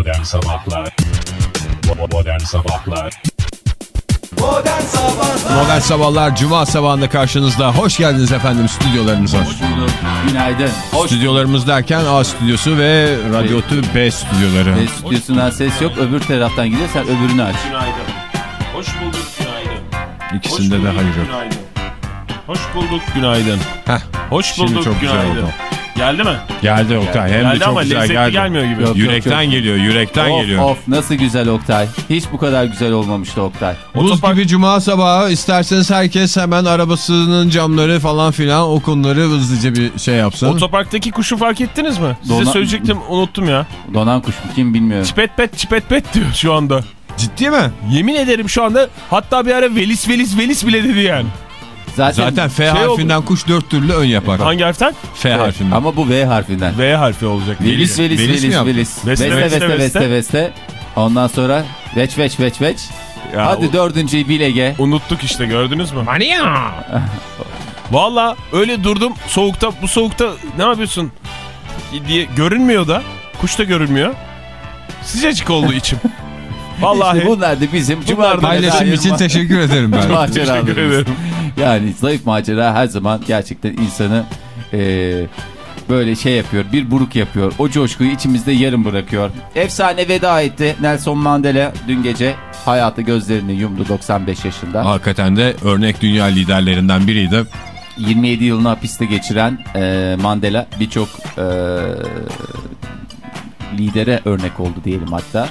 Modern Sabahlar Modern Sabahlar Modern Sabahlar Modern Sabahlar Cuma sabahında karşınızda. Hoş geldiniz efendim stüdyolarımıza. Günaydın. Hoş Stüdyolarımız derken A stüdyosu ve Radyo Tü B stüdyoları. Ve stüdyosundan ses yok. Öbür taraftan gidiyor. Sen öbürünü aç. Günaydın Hoş bulduk günaydın İkisinde de hayır yok. günaydın Hoş bulduk günaydın Heh, Hoş Şimdi bulduk çok güzel günaydın oldu. Geldi mi? geldi Oktay. Hem de Geldi çok ama güzel lezzetli geldi. gelmiyor gibi Yok. Yürekten geliyor, yürekten Of geliyor. of nasıl güzel Oktay. Hiç bu kadar güzel olmamıştı Oktay. Buz Otopark- gibi cuma sabahı isterseniz herkes hemen arabasının camları falan filan o konuları hızlıca bir şey yapsın. Otoparktaki kuşu fark ettiniz mi? Size Dona- söyleyecektim unuttum ya. Donan kuş mu kim bilmiyorum. Çipet pet çipet pet diyor şu anda. Ciddi mi? Yemin ederim şu anda hatta bir ara velis velis velis bile dedi yani. Zaten, Zaten F Şey harfinden kuş dört türlü ön yapar. Hangi harften? F harfinden. Ama bu V harfinden. V harfi olacak. Velis velis Velis velis velis. Veste, Veste veste, veste. Ondan sonra veç veç veç veç. Ya, Hadi o- dördüncüyü bilege. Unuttuk işte gördünüz mü? Valla öyle durdum soğukta bu soğukta ne yapıyorsun diye görünmüyor da kuş da görünmüyor. Sıcacık oldu içim. Vallahi İşte bunlar da bizim cuma Paylaşım için teşekkür ederim ben. teşekkür ederim. Yani zayıf macera her zaman gerçekten insanı eee, böyle şey yapıyor. Bir buruk yapıyor. O coşkuyu içimizde yarım bırakıyor. Efsane veda etti. Nelson Mandela dün gece hayatı gözlerini yumdu 95 yaşında. Hakikaten de örnek dünya liderlerinden biriydi. 27 yılını hapiste geçiren eee, Mandela birçok eee, lidere örnek oldu diyelim hatta.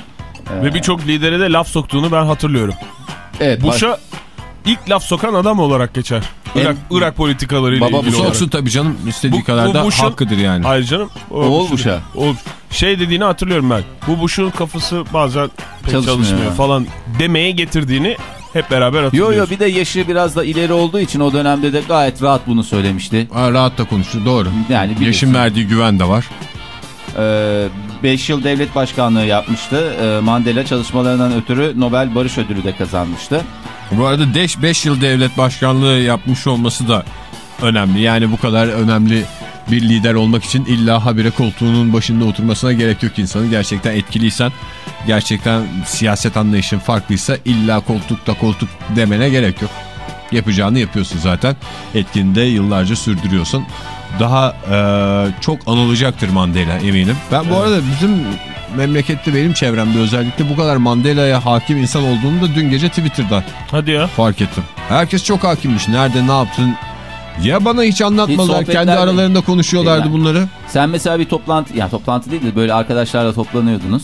Eee, Ve birçok lidere de laf soktuğunu ben hatırlıyorum. evet, baş- Bush'a ilk laf sokan adam olarak geçer. Irak, En- Irak politikalarıyla Baba ilgili bu olarak. Soksun tabii canım istediği Bu- kadar bu da Bush'un- hakkıdır yani. Hayır canım. O Oğul Bush'a. Oğul- Şey dediğini hatırlıyorum ben. Bu Bush'un kafası bazen pek Çalışmıyor. çalışmıyor, falan demeye getirdiğini hep beraber Yo hatırlıyoruz. yo bir de yaşı biraz da ileri olduğu için o dönemde de gayet rahat bunu söylemişti. Ha, rahat da konuştu doğru. Yani biliyorsun. Yaşın verdiği güven de var. 5 yıl devlet başkanlığı yapmıştı. Ee, Mandela çalışmalarından ötürü Nobel Barış Ödülü de kazanmıştı. Bu arada 5 yıl devlet başkanlığı yapmış olması da önemli. Yani bu kadar önemli bir lider olmak için illa habire koltuğunun başında oturmasına gerek yok insanın. Gerçekten etkiliysen, gerçekten siyaset anlayışın farklıysa illa koltukta koltuk demene gerek yok. Yapacağını yapıyorsun zaten. Etkini de yıllarca sürdürüyorsun. Daha eee, çok anılacaktır Mandela eminim. Ben bu arada bizim memlekette benim çevremde özellikle bu kadar Mandela'ya hakim insan olduğunu da dün gece Twitter'da Hadi ya. fark ettim. Herkes çok hakimmiş. Nerede ne yaptın? Ya bana hiç anlatmadılar. Hiç Kendi aralarında konuşuyorlardı Yani. bunları. Sen mesela bir toplantı, yani toplantı değil de böyle arkadaşlarla toplanıyordunuz.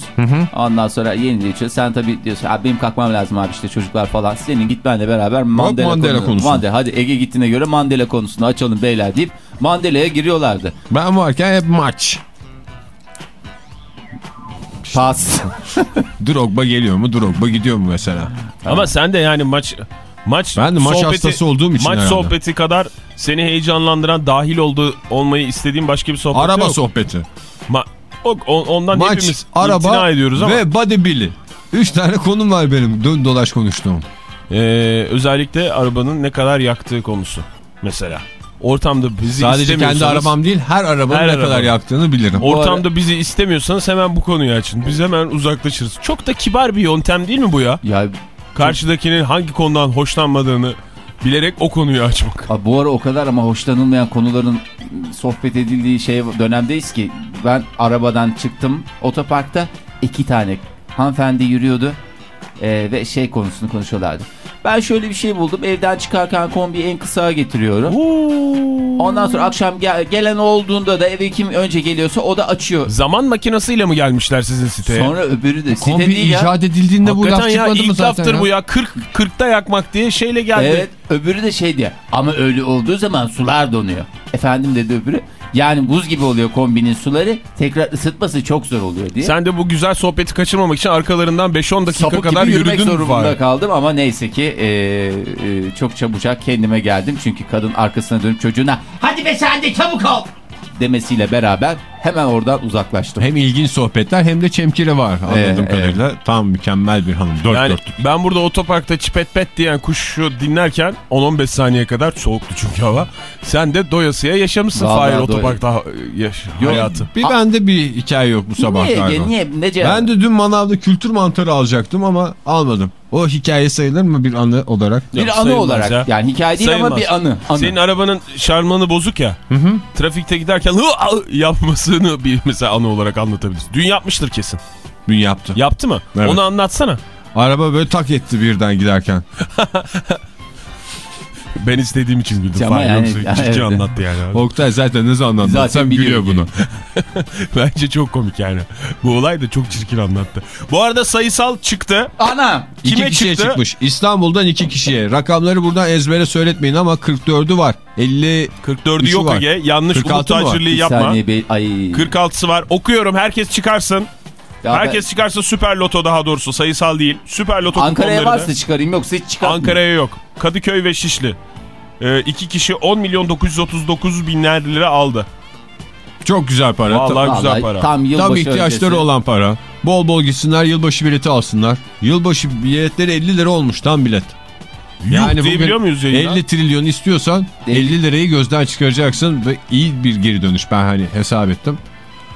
Ondan sonra yeni içiyor. Sen tabii diyorsun abi benim kalkmam lazım abi işte çocuklar falan. Senin gitmenle beraber Mandela, Mandela konu- konusu. Mandela, hadi Ege gittiğine göre Mandela konusunu açalım beyler deyip Mandela'ya giriyorlardı. Ben varken hep maç. Pas. Drogba geliyor mu? Drogba gidiyor mu mesela? Ama sen de yani maç maç Ben de maç hastası olduğum için maç herhalde. sohbeti kadar seni heyecanlandıran dahil olduğu olmayı istediğin başka bir sohbet Araba yok. sohbeti. Ma o- ondan Maç, hepimiz araba ediyoruz ama ve bodybuilding. Üç tane konum var benim. Dön dolaş konuştuğum. Ee, özellikle arabanın ne kadar yaktığı konusu mesela. Ortamda bizi Sadece kendi arabam değil her arabanın Her ne araba. kadar yaktığını bilirim. Ortamda bizi istemiyorsanız hemen bu konuyu açın. Biz hemen uzaklaşırız. Çok da kibar bir yöntem değil mi bu ya? ya Karşıdakinin hangi konudan hoşlanmadığını bilerek o konuyu açmak. Abi bu ara o kadar ama hoşlanılmayan konuların sohbet edildiği şey dönemdeyiz ki ben arabadan çıktım otoparkta iki tane hanımefendi yürüyordu Ee, ve şey konusunu konuşuyorlardı. Ben şöyle bir şey buldum evden çıkarken kombiyi en kısağa getiriyorum. Ondan sonra akşam gel- gelen olduğunda da eve kim önce geliyorsa o da açıyor. Zaman makinesiyle mi gelmişler sizin siteye? Sonra öbürü de site Kombi değil ya. icat edildiğinde bu laf Hakikaten ya çıkmadı mı ilk zaten? laftır ya? bu ya. 40 40'ta yakmak diye şeyle geldi. Evet öbürü de şey diye ama öyle olduğu zaman sular donuyor. Efendim dedi öbürü. Yani buz gibi oluyor kombinin suları tekrar ısıtması çok zor oluyor diye. Sen de bu güzel sohbeti kaçırmamak için arkalarından 5-10 dakika Sapık kadar gibi yürüdün zorunda Fahir? kaldım ama neyse ki e, e, çok çabucak kendime geldim. Çünkü kadın arkasına dönüp çocuğuna hadi be sen de çabuk ol demesiyle beraber hemen oradan uzaklaştım. Hem ilginç sohbetler hem de çemkiri var anladığım Ee, kadarıyla. Tam mükemmel bir hanım. Dört Yani dörtlük. ben burada otoparkta çipet pet diyen kuşu dinlerken 10-15 saniye kadar soğuktu çünkü hava. Sen de doyasıya yaşamışsın Fahir otoparkta yaş hayatı. Bir bende bir hikaye yok bu sabah niye, galiba. niye, ne cevap? Ben de dün manavda kültür mantarı alacaktım ama almadım. O hikaye sayılır mı bir anı olarak? bir Yok, anı olarak ya. yani hikaye değil ama Sayılmaz. bir anı. anı. Senin arabanın şarmanı bozuk ya. Trafikte giderken hı, ah yapmasını bir mesela anı olarak anlatabilirsin. Dün yapmıştır kesin. Dün yaptı. Yaptı mı? Evet. Onu anlatsana. Araba böyle tak etti birden giderken. Ben istediğim için güldüm. Ama Fahir yani- yoksa yani ciddi evet. anlattı yani. Oktay zaten ne zaman Zaten anlatsam biliyor gülüyor buna. Bence çok komik yani. Bu olay da çok çirkin anlattı. Bu arada sayısal çıktı. Ana. İki Kime kişiye çıktı? çıkmış. İstanbul'dan iki kişiye. Rakamları buradan ezbere söyletmeyin ama 44'ü var. 50 44'ü Üçü yok var. Ege. Yanlış 46 umut tacirliği yapma. saniye ay. 46'sı var. Okuyorum. Herkes çıkarsın. Ya ben- Herkes çıkarsa Süper Loto daha doğrusu. Sayısal değil. Süper Loto Ankara'ya kuponları da- varsa çıkarayım yoksa hiç çıkartmayayım. Ankara'ya yok. Kadıköy ve Şişli. Ee, iki kişi 10 milyon 939 binler lira aldı. çok güzel para. Vallahi Tam- güzel Vallahi para. Tam yılbaşı Tam ihtiyaçları öncesi. olan para. Bol bol gitsinler yılbaşı bileti alsınlar. Yılbaşı biletleri 50 lira olmuş tam bilet. Yani diyebiliyor muyuz yayında? 50 trilyon istiyorsan 50 lirayı gözden çıkaracaksın ve iyi bir geri dönüş. Ben hani hesap ettim.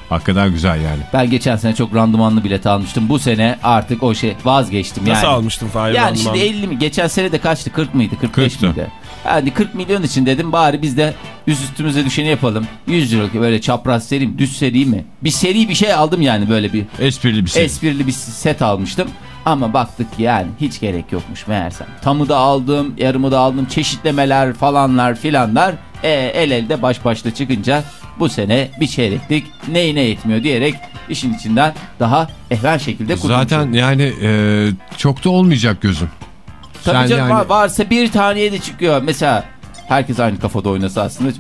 Hakikaten güzel yani. Ben geçen sene çok randımanlı bilet almıştım. Bu sene artık o şey vazgeçtim yani. Nasıl almıştın Fahir? Yani Randıman? şimdi 50 mi? Geçen sene de kaçtı? 40 mıydı? 45 40'tı. miydi? Yani 40 milyon için dedim bari biz de üst üstümüze düşeni yapalım. 100 liralık böyle çapraz seri mi? Düz seri mi? Bir seri bir şey aldım yani böyle bir Esprili bir şey. esprili bir set almıştım. Ama baktık ki yani hiç gerek yokmuş meğersem. Tamı da aldım, yarımı da aldım. Çeşitlemeler falanlar filanlar. E, el elde baş başta çıkınca bu sene bir çeyreklik neyine yetmiyor diyerek işin içinden daha ehven şekilde kurtulmuş Zaten yani e, çok da olmayacak gözüm. Tabii Sen canım yani- var- varsa bir taneye de çıkıyor. Mesela herkes aynı kafada oynasa aslında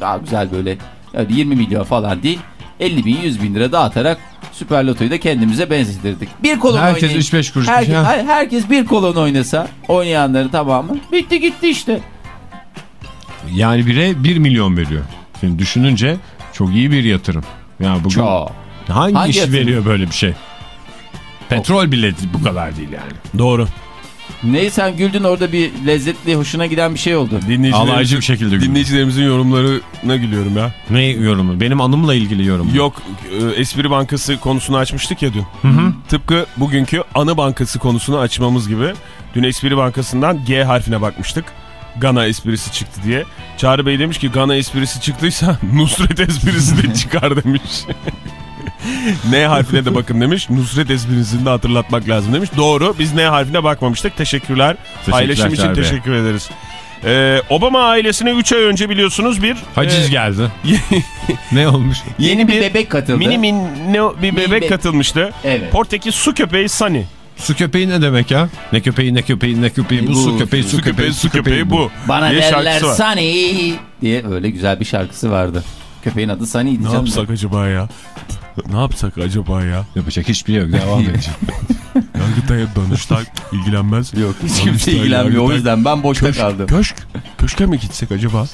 daha güzel böyle öyle 20 milyon falan değil. 50 bin 100 bin lira dağıtarak Süper Loto'yu da kendimize benzetirdik. Bir kolon Herkes oynayın. 3-5 kuruş Herkes, şey. hayır, herkes bir kolon oynasa oynayanların tamamı bitti gitti işte. Yani bire 1 milyon veriyor. Şimdi düşününce çok iyi bir yatırım. Yani bugün Çok. hangi, Hangi iş yatırım? veriyor böyle bir şey? Petrol bileti bu kadar değil yani. Doğru. Neyi sen güldün orada bir lezzetli hoşuna giden bir şey oldu. Alaycı Dinleyicilerimizin, bir şekilde gülüyor. dinleyicilerimizin yorumlarına gülüyorum ya. Ne yorumu? Benim anımla ilgili yorum. Yok e, Espri Bankası konusunu açmıştık ya dün. Tıpkı bugünkü Anı Bankası konusunu açmamız gibi. Dün Espri Bankası'ndan G harfine bakmıştık. Gana esprisi çıktı diye. Çağrı Bey demiş ki Gana esprisi çıktıysa Nusret esprisi de çıkar demiş. N harfine de bakın demiş. Nusret esprisini de hatırlatmak lazım demiş. Doğru biz N harfine bakmamıştık. Teşekkürler. Paylaşım için Bey. teşekkür ederiz. Ee, Obama ailesine 3 ay önce biliyorsunuz bir Haciz e, geldi. ne olmuş? Yeni, bir bebek katıldı. Mini minno bir bebek be- katılmıştı. Evet. Portekiz su köpeği Sunny. Su köpeği ne demek ya? Ne köpeği ne köpeği ne köpeği bu, Bu, su köpeği su, köpeği su köpeği bu. Bana diye derler. Sunny diye öyle güzel bir şarkısı vardı. Köpeğin adı Sunny'ydi Ne yapsak acaba ya? Ne yapsak acaba ya? Yapacak hiçbir şey yok. Devam edeceğim. Yargıtay'a Danıştay ilgilenmez. Yok hiç kimse ilgilenmiyor o yüzden ben boşta Köşk, kaldım. köşk, köşke mi gitsek acaba?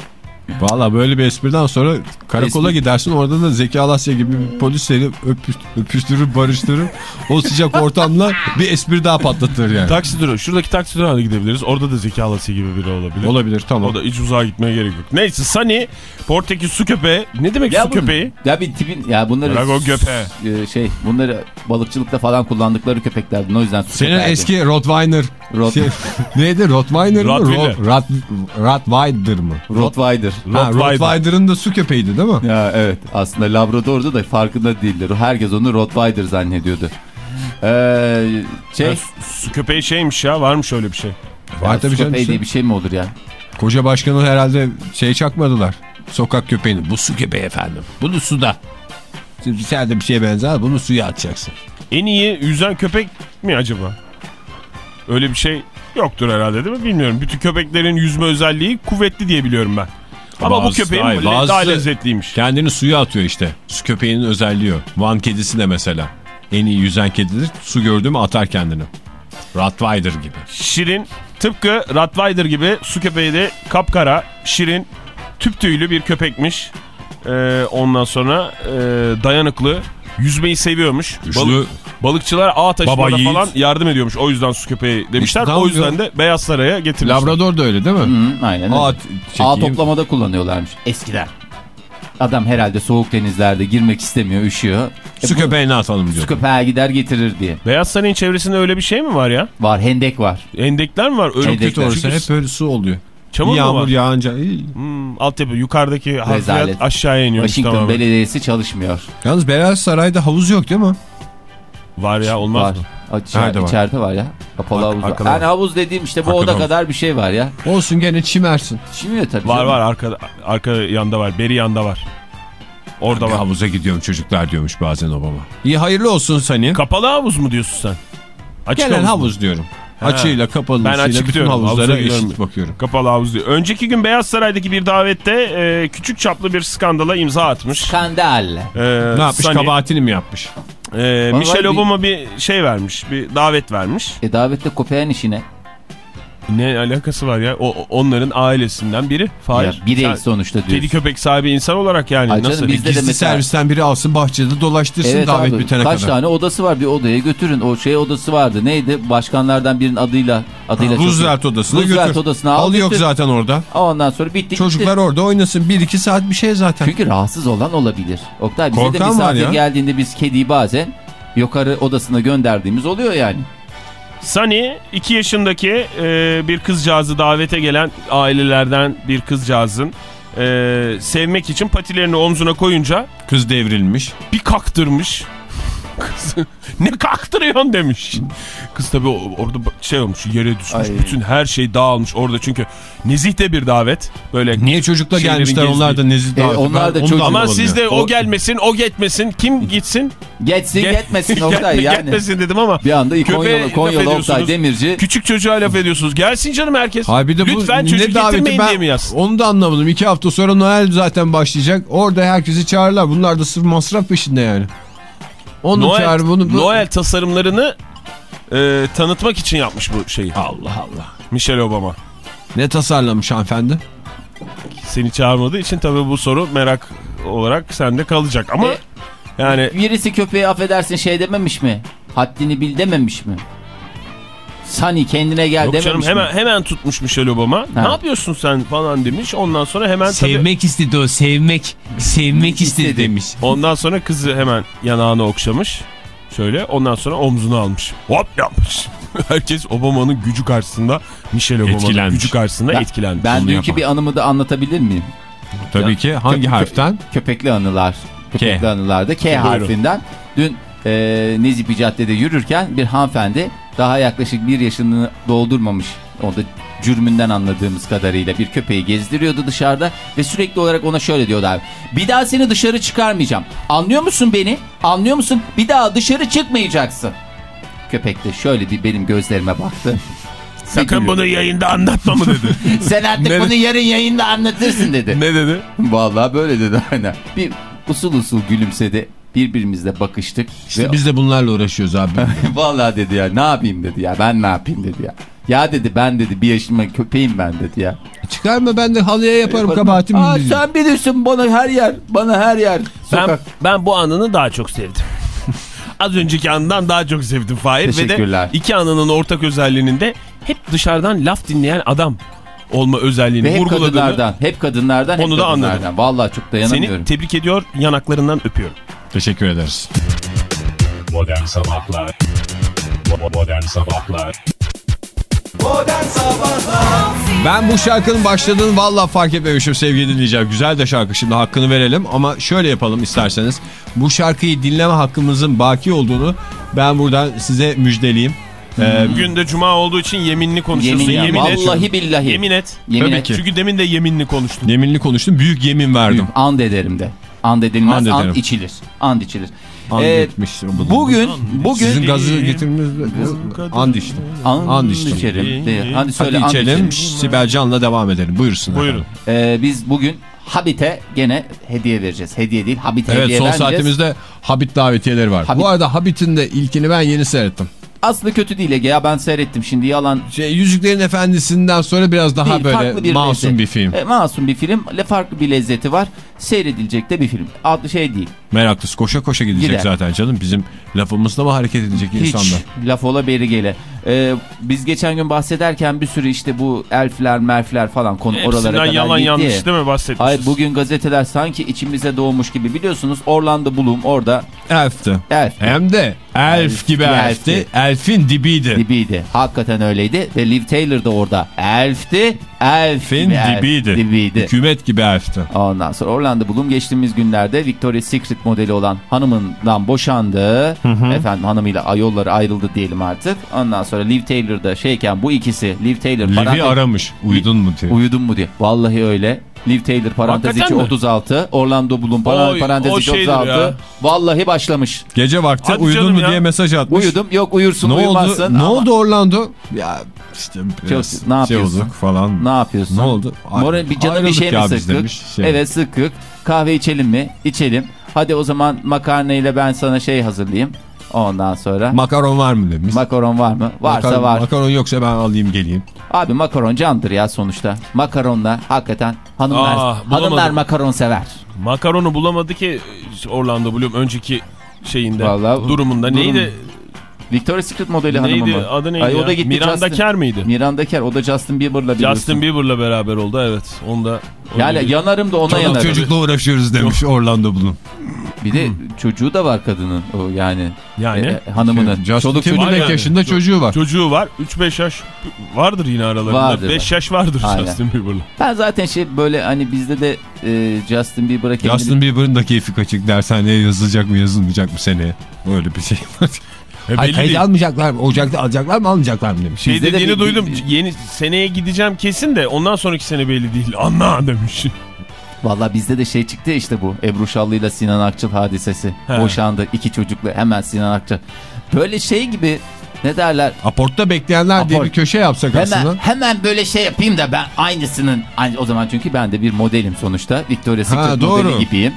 Valla böyle bir espriden sonra karakola Espri- gidersin. Orada da Zeki Alasya gibi bir polis seni öpüş, öpüştürür barıştırır. O sıcak ortamla bir espri daha patlatır yani. Taksi durağı. Şuradaki taksi durağına gidebiliriz. Orada da Zeki Alasya gibi biri olabilir. Olabilir tamam. O da hiç uzağa gitmeye gerek yok. Neyse Sunny Portekiz su köpeği. Ne demek Ya su bu- köpeği? Ya bir tipin ya bunları köpeği. e, şey bunları balıkçılıkta falan kullandıkları köpeklerdi. O yüzden su Senin köpeğiydi. eski Rottweiler. Rot- Şey, neydi Rottweiler mı? Rottweiler. Ro- Rat, Rottweiler mı? Rottweiler. Ha, Rottweiler. Rottweiler'ın da su köpeğiydi değil mi? Ya evet aslında Labrador'da da farkında değildir. Herkes onu Rottweiler zannediyordu. Ee, şey Ya, su, köpeği şeymiş ya. Varmış öyle bir şey. Var ya, tabii su köpeği diye bir şey mi olur ya? Koca başkanı herhalde şey çakmadılar. Sokak köpeğini. Bu su köpeği efendim. Bunu suda. Şimdi sen de bir şeye benzer. Bunu suya atacaksın. En iyi yüzen köpek mi acaba? Öyle bir şey yoktur herhalde değil mi? Bilmiyorum. Bütün köpeklerin yüzme özelliği kuvvetli diye biliyorum ben. Ama bu Bazısı- köpeğin hayır, le- daha lezzetliymiş. Kendini suya atıyor işte. Su köpeğinin özelliği o. Van kedisi de mesela. En iyi yüzen kedidir. Su gördü mü atar kendini. Rottweiler gibi. Şirin tıpkı Rottweiler gibi su köpeği de kapkara, şirin, tüp tüylü bir köpekmiş. Ee, ondan sonra e, dayanıklı. Yüzmeyi seviyormuş. Güçlü. Balık- balıkçılar ağ taşımada Baba falan yardım ediyormuş. O yüzden su köpeği demişler. İşte tam o yüzden de Beyaz Saray'a getirmişler. Labrador da öyle değil mi? Hı, aynen öyle. Ağ Ağ toplamada kullanıyorlarmış eskiden. Adam herhalde soğuk denizlerde girmek istemiyor, üşüyor. E Su bu- köpeğine atalım Su diyor. köpeği gider getirir diye. Beyaz Saray'ın çevresinde öyle bir şey mi var ya? Var hendek var. Endekler mi var? Öyle Endekler. Kötü orası Çünkü hep böyle su oluyor. Çamur yağmur var? yağınca. Hmm, altyapı yukarıdaki harfiyat aşağıya iniyormuş Washington tamamen. Belediyesi çalışmıyor. Yalnız Beyaz Saray'da havuz yok değil mi? Var ya olmaz var. mı? İçer- Nerede var? içeride var ya. Kapalı Ar- havuz var. Yani havuz dediğim işte bu Arkada oda havuz. kadar bir şey var ya. Olsun gene çimersin. Şimdi tabii. Var canım. var arka, arka yanda var. Beri yanda var. Orada Ben var. havuza gidiyorum çocuklar diyormuş bazen Obama. İyi hayırlı olsun Sani. Kapalı havuz mu diyorsun sen? Açık Gelen havuz havuz diyorum. Ha. Açığıyla Ben kapalısıyla açık bütün diyorum, havuzlara eşit bakıyorum. Kapalı havuz diyor. Önceki gün Beyaz Saray'daki bir davette e, küçük çaplı bir skandala imza atmış. Skandal. E, Ne yapmış Sunny, kabahatini mi yapmış? e, Michelle bir- Obama bir şey vermiş. Bir davet vermiş. E davette kopayan işine. Ne alakası var ya? O, onların ailesinden biri. Ya, Fahir. birey Sen sonuçta Kedi diyorsun. köpek sahibi insan olarak yani Ay canım, nasıl? biz de Gizli mesela- servisten biri alsın bahçede dolaştırsın Evet davet abi, bitene kaç kadar. tane odası var bir odaya götürün. O şey odası vardı. Neydi? Başkanlardan birinin adıyla adıyla çok- Roosevelt odasına Roosevelt götür. odasına al Halı yok götür. zaten orada. Ondan sonra bitti. Çocuklar gitti. orada oynasın. 1-2 saat bir şey zaten. Çünkü rahatsız olan olabilir. Oktay bize de Korkan var misafir ya. geldiğinde biz kediyi bazen yukarı odasına gönderdiğimiz oluyor yani. Sunny 2 yaşındaki e, bir kızcağızı davete gelen ailelerden bir kızcağızın e, sevmek için patilerini omzuna koyunca Kız devrilmiş. bir kaktırmış. Kız ne kaktırıyorsun demiş. Kız tabii orada şey olmuş yere düşmüş. Ay. Bütün her şey dağılmış orada çünkü nezih de bir davet. Böyle Niye çocukla gelmişler gezdiği- onlar da nezih E, daveti. onlar da çocuk- ama sizde ya. o, gelmesin, o gitmesin. Kim gitsin? Geçsin Ge- gitmesin Oktay yani. Gitmesin dedim ama. Bir anda Konyalı, Konyalı Oktay. Demirci. Küçük çocuğa laf ediyorsunuz. Gelsin canım herkes. Hayır bir de bu Lütfen çocuk getirmeyin ben diye mi yaz? onu da anlamadım. İki hafta sonra Noel zaten başlayacak. Orada herkesi çağırırlar. Bunlar da sırf masraf peşinde yani. Onu Noel, çağır bunu. bu- Noel tasarımlarını e, tanıtmak için yapmış bu şeyi. Allah Allah. Michelle Obama. Ne tasarlamış hanımefendi? Seni çağırmadığı için tabii bu soru merak olarak sende kalacak ama E, yani Birisi köpeğe affedersin şey dememiş mi? Haddini bil dememiş mi? Sani kendine gel yok dememiş canım mi? hemen hemen tutmuş Michelle Obama. Ne yapıyorsun sen falan demiş. Ondan sonra hemen tabii istedi o sevmek. Sevmek istedi demiş. ondan sonra kızı hemen yanağını okşamış. Şöyle ondan sonra omzunu almış. Hop yapmış. Herkes Obama'nın gücü karşısında Michelle Obama'nın gücü karşısında Ben- etkilenmiş. Ben Bunu dünkü yapan. bir anımı da anlatabilir miyim? Tabii ki. Hangi Köp- harften? Köpekli anılar. Köpekli K. anılarda K Buyurun. harfinden. Dün e, Nezipi Cadde'de yürürken bir hanımefendi daha yaklaşık bir yaşını doldurmamış. Orada cürmünden anladığımız kadarıyla bir köpeği gezdiriyordu dışarıda ve sürekli olarak ona şöyle diyordu abi. Bir daha seni dışarı çıkarmayacağım. Anlıyor musun beni? Anlıyor musun? Bir daha dışarı çıkmayacaksın. Köpek de şöyle bir benim gözlerime baktı. Sakın bunu yayında anlatma mı dedi. Sen artık Ne- bunu yarın yayında anlatırsın dedi. ne dedi? Vallahi böyle dedi aynen. Bir usul usul gülümsedi. Birbirimizle bakıştık. İşte ve biz de bunlarla uğraşıyoruz abi. vallahi dedi ya ne yapayım dedi ya ben ne yapayım dedi ya. Ya dedi ben dedi bir yaşıma köpeğim ben dedi ya. Çıkarma ben de halıya yaparım kabahatimi. Aa, sen bilirsin bana her yer bana her yer. Ben, Sokak. ben bu anını daha çok sevdim. Az önceki anından daha çok sevdim Fahir. Ve de Teşekkürler. iki anının ortak özelliğinin de hep dışarıdan laf dinleyen adam olma özelliğini Ve hep vurguladığını kadınlardan, hep kadınlardan, hep Onu da kadınlardan. anladım. Vallahi çok dayanamıyorum. seni tebrik ediyor yanaklarından öpüyorum. Teşekkür ederiz. Modern Sabahlar Modern Sabahlar Modern Sabahlar Ben bu şarkının başladığını valla fark etmemişim sevgili dinleyiciler. Güzel de şarkı şimdi hakkını verelim ama şöyle yapalım isterseniz. Bu şarkıyı dinleme hakkımızın baki olduğunu ben buradan size müjdeleyeyim. Ee, Bugün de cuma olduğu için yeminli konuşuyorsun. Yemin, Yemin, ya, et. Vallahi billahi. Yemin et. Yemin Tabii et. ki. Çünkü demin de yeminli konuştun. yeminli konuştum büyük yemin verdim. And ederim de. And edilmez, And and, içilir. And içilir. And Ee, etmiş. Bugün, bugün Sizin gazı getirmeniz and içti. and, and içtim. içerim. Hadi Hadi söyle and içelim içelim. Sibel Can'la devam edelim. Buyursun. Buyurun. Ee, biz bugün Habit'e gene hediye vereceğiz. Hediye değil, Habit'e Evet hediye son vermeyeceğiz. saatimizde Habit davetiyeleri var. Habit- Bu arada Habit'in de ilkini ben yeni seyrettim. Aslında kötü değil Ege ya ben seyrettim şimdi yalan Şey, Yüzüklerin Efendisi'nden sonra biraz daha değil. böyle bir masum lezzet. bir film. E, masum bir film. Le farklı bir lezzeti var. Seyredilecek de bir film. Adlı şey değil. Meraklısı koşa koşa gidecek Gider. zaten canım. Bizim lafımızda mı hareket edecek insanlar? Hiç laf ola beri gele. Ee, biz geçen gün bahsederken bir sürü işte bu elfler merfler falan konu oralara Hepsinden kadar yalan gitti. yanlış değil mi bahsetmişiz? Hayır bugün gazeteler sanki içimize doğmuş gibi biliyorsunuz Orlando Bloom orada Elf'ti. elf Hem de elf, Elf gibi elfti. elfti. Elfin dibiydi. dibiydi. Hakikaten öyleydi ve Liv Taylor da orada elfti. Elf Elfin elf, dibiydi. dibiydi. Hükümet gibi elfti. Ondan sonra Orlando Bloom geçtiğimiz günlerde Victoria's Secret modeli olan hanımından boşandı. Efendim hanımıyla ayolları ayrıldı diyelim artık. Ondan sonra Liv Taylor'da şeyken bu ikisi Liv Taylor Liv'i aramış. Uyudun mu diye. Uyudun mu diye. Vallahi öyle. Liv Taylor parantez içi Hakikaten mi? 36. Orlando Bloom parantez içi şeydir 36. ya. Vallahi başlamış. Gece vakti Hadi uyudun mu ya. diye mesaj atmış. Uyudum. Yok uyursun Ne oldu? uyumazsın. Ne ama oldu Orlando? Ya işte biraz Çok- ne şey yapıyorsun? olduk falan. Ne yapıyorsun? Ne oldu? Moral bir canım bir şey mi sıkık? demiş. Şey. Evet sıkık. Kahve içelim mi? İçelim. Hadi o zaman makarnayla ben sana şey hazırlayayım. Ondan sonra. Makaron var mı demiş. Makaron var mı? Varsa Makaron- var. Makaron yoksa ben alayım geleyim. Abi makaron candır ya sonuçta. Makaronla hakikaten hanımlar, Aa, hanımlar bulamadım. makaron sever. Makaronu bulamadı ki Orlando Bloom önceki şeyinde Vallahi durumunda. durum- Neydi? Victoria's Secret modeli Neydi? hanımı mı? Adı neydi Ay, ya? o da gitti Miranda Justin- Kerr miydi? Miranda Kerr. O da Justin Bieber'la biliyorsun. Justin Bieber'la beraber oldu evet. Onda Yani öyle bir- yanarım da ona Çoluk yanarım. çocukla uğraşıyoruz demiş Orlando Bloom. Bir de çocuğu da var kadının. O yani, yani e, hanımının. Justin Çoluk çocuk Timberlake yani. yaşında çocuğu var. çocuğu var. 3-5 yaş vardır yine aralarında. Vardır. 5 yaş vardır Aynen. Justin Bieber'la. Ben zaten şey böyle hani bizde de e, Justin Bieber'a kendini... Justin Bieber'ın da keyfi kaçık dershaneye yazılacak mı yazılmayacak mı seneye? Öyle bir şey var. E, Hayır kayıt değil. almayacaklar mı? Ocakta alacaklar mı almayacaklar mı demiş. Şey Bizde de dediğini bir- duydum. bir- Yeni seneye gideceğim kesin de ondan sonraki sene belli değil. Anla demiş. Valla bizde de şey çıktı işte bu. Ebru Şallı ile Sinan Akçıl hadisesi. He. Boşandı. iki çocukla hemen Sinan Akçıl. Böyle şey gibi ne derler? Aportta bekleyenler diye Aport. bir köşe yapsak Hemen, aslında. hemen böyle şey yapayım da ben aynısının aynı, o zaman çünkü ben de bir modelim sonuçta. Victoria's Ha, Secret doğru. modeli gibiyim.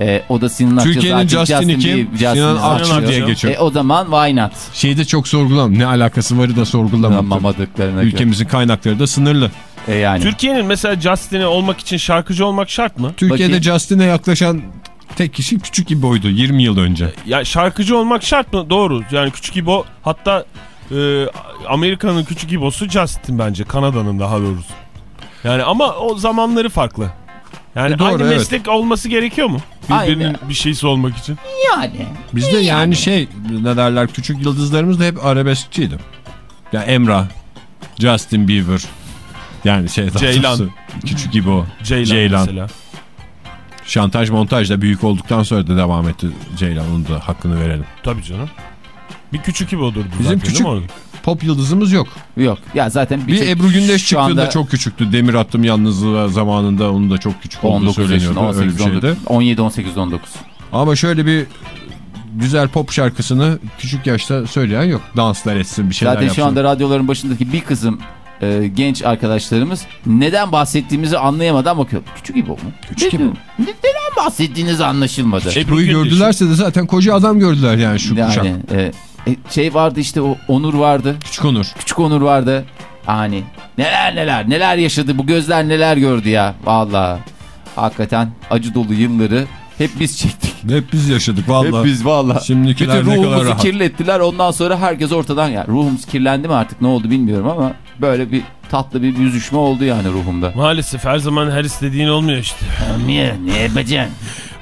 Ee, o da Sinan Akçıl Türkiye'nin zaten Justin'i kim? Justin Sinan Akçıl. Diye geçiyor. E, o zaman why not? Şeyi de çok sorgulam. Ne alakası varı da sorgulamadı. Anlamadıklarına göre. Ülkemizin kaynakları da sınırlı. E, yani. Türkiye'nin mesela Justin'i olmak için şarkıcı olmak şart mı? Türkiye'de. Justin'e yaklaşan tek kişi küçük gibi boydu 20 yıl önce. Ya şarkıcı olmak şart mı? Doğru. Yani Küçük İbo hatta e, Amerika'nın Küçük İbo'su Justin bence. Kanada'nın daha doğrusu. Yani ama o zamanları farklı. Yani E, doğru, aynı evet. meslek olması gerekiyor mu? Birbirinin Aynı. bir şeysi olmak için. yani. Bizde yani şey ne derler küçük yıldızlarımız da hep arabeskçiydi. Ya Emrah, Justin Bieber. Yani şey Ceylan. doğrusu Küçük İbo, Ceylan, Ceylan. mesela. Şantaj montaj da büyük olduktan sonra da devam etti Ceylan. Onun da hakkını verelim. Tabii canım. Bir Küçük İbo'dur Bizim zaten, küçük- değil mi orada? Pop yıldızımız yok. Yok. Ya zaten Bir tek- Ebru Gündeş çıktığında anda çok küçüktü. Demir attım yalnızlığa zamanında onun da çok küçük olduğu 19 yaşında söyleniyordu. Öyle 18 bir şeydi. 19 17 18 19. Ama şöyle bir güzel pop şarkısını küçük yaşta söyleyen yok. Danslar etsin bir şeyler Zaten yapsın. şu anda radyoların başındaki bir kızım e, genç arkadaşlarımız neden bahsettiğimizi anlayamadan bakıyor. Küçük İbo mu? Küçük Neden- İbo. Neden bahsettiğiniz anlaşılmadı. Ebru Ebru'yu gördülerse de zaten koca adam gördüler yani şu kuşak. yani e, e, şey vardı işte o Onur vardı. Küçük Onur. Küçük Onur vardı. Hani neler neler neler yaşadı bu gözler neler gördü ya. Vallahi hakikaten acı dolu yılları hep biz çektik. Hep biz yaşadık vallahi. Hep biz vallahi. Şimdikiler Bütün ne kadar ruhumuzu rahat. kirlettiler. Ondan sonra herkes ortadan ya ruhumuz kirlendi mi artık ne oldu bilmiyorum ama böyle bir tatlı bir yüzüşme oldu yani ruhumda. Maalesef her zaman her istediğin olmuyor işte. Niye? Ne yapacaksın?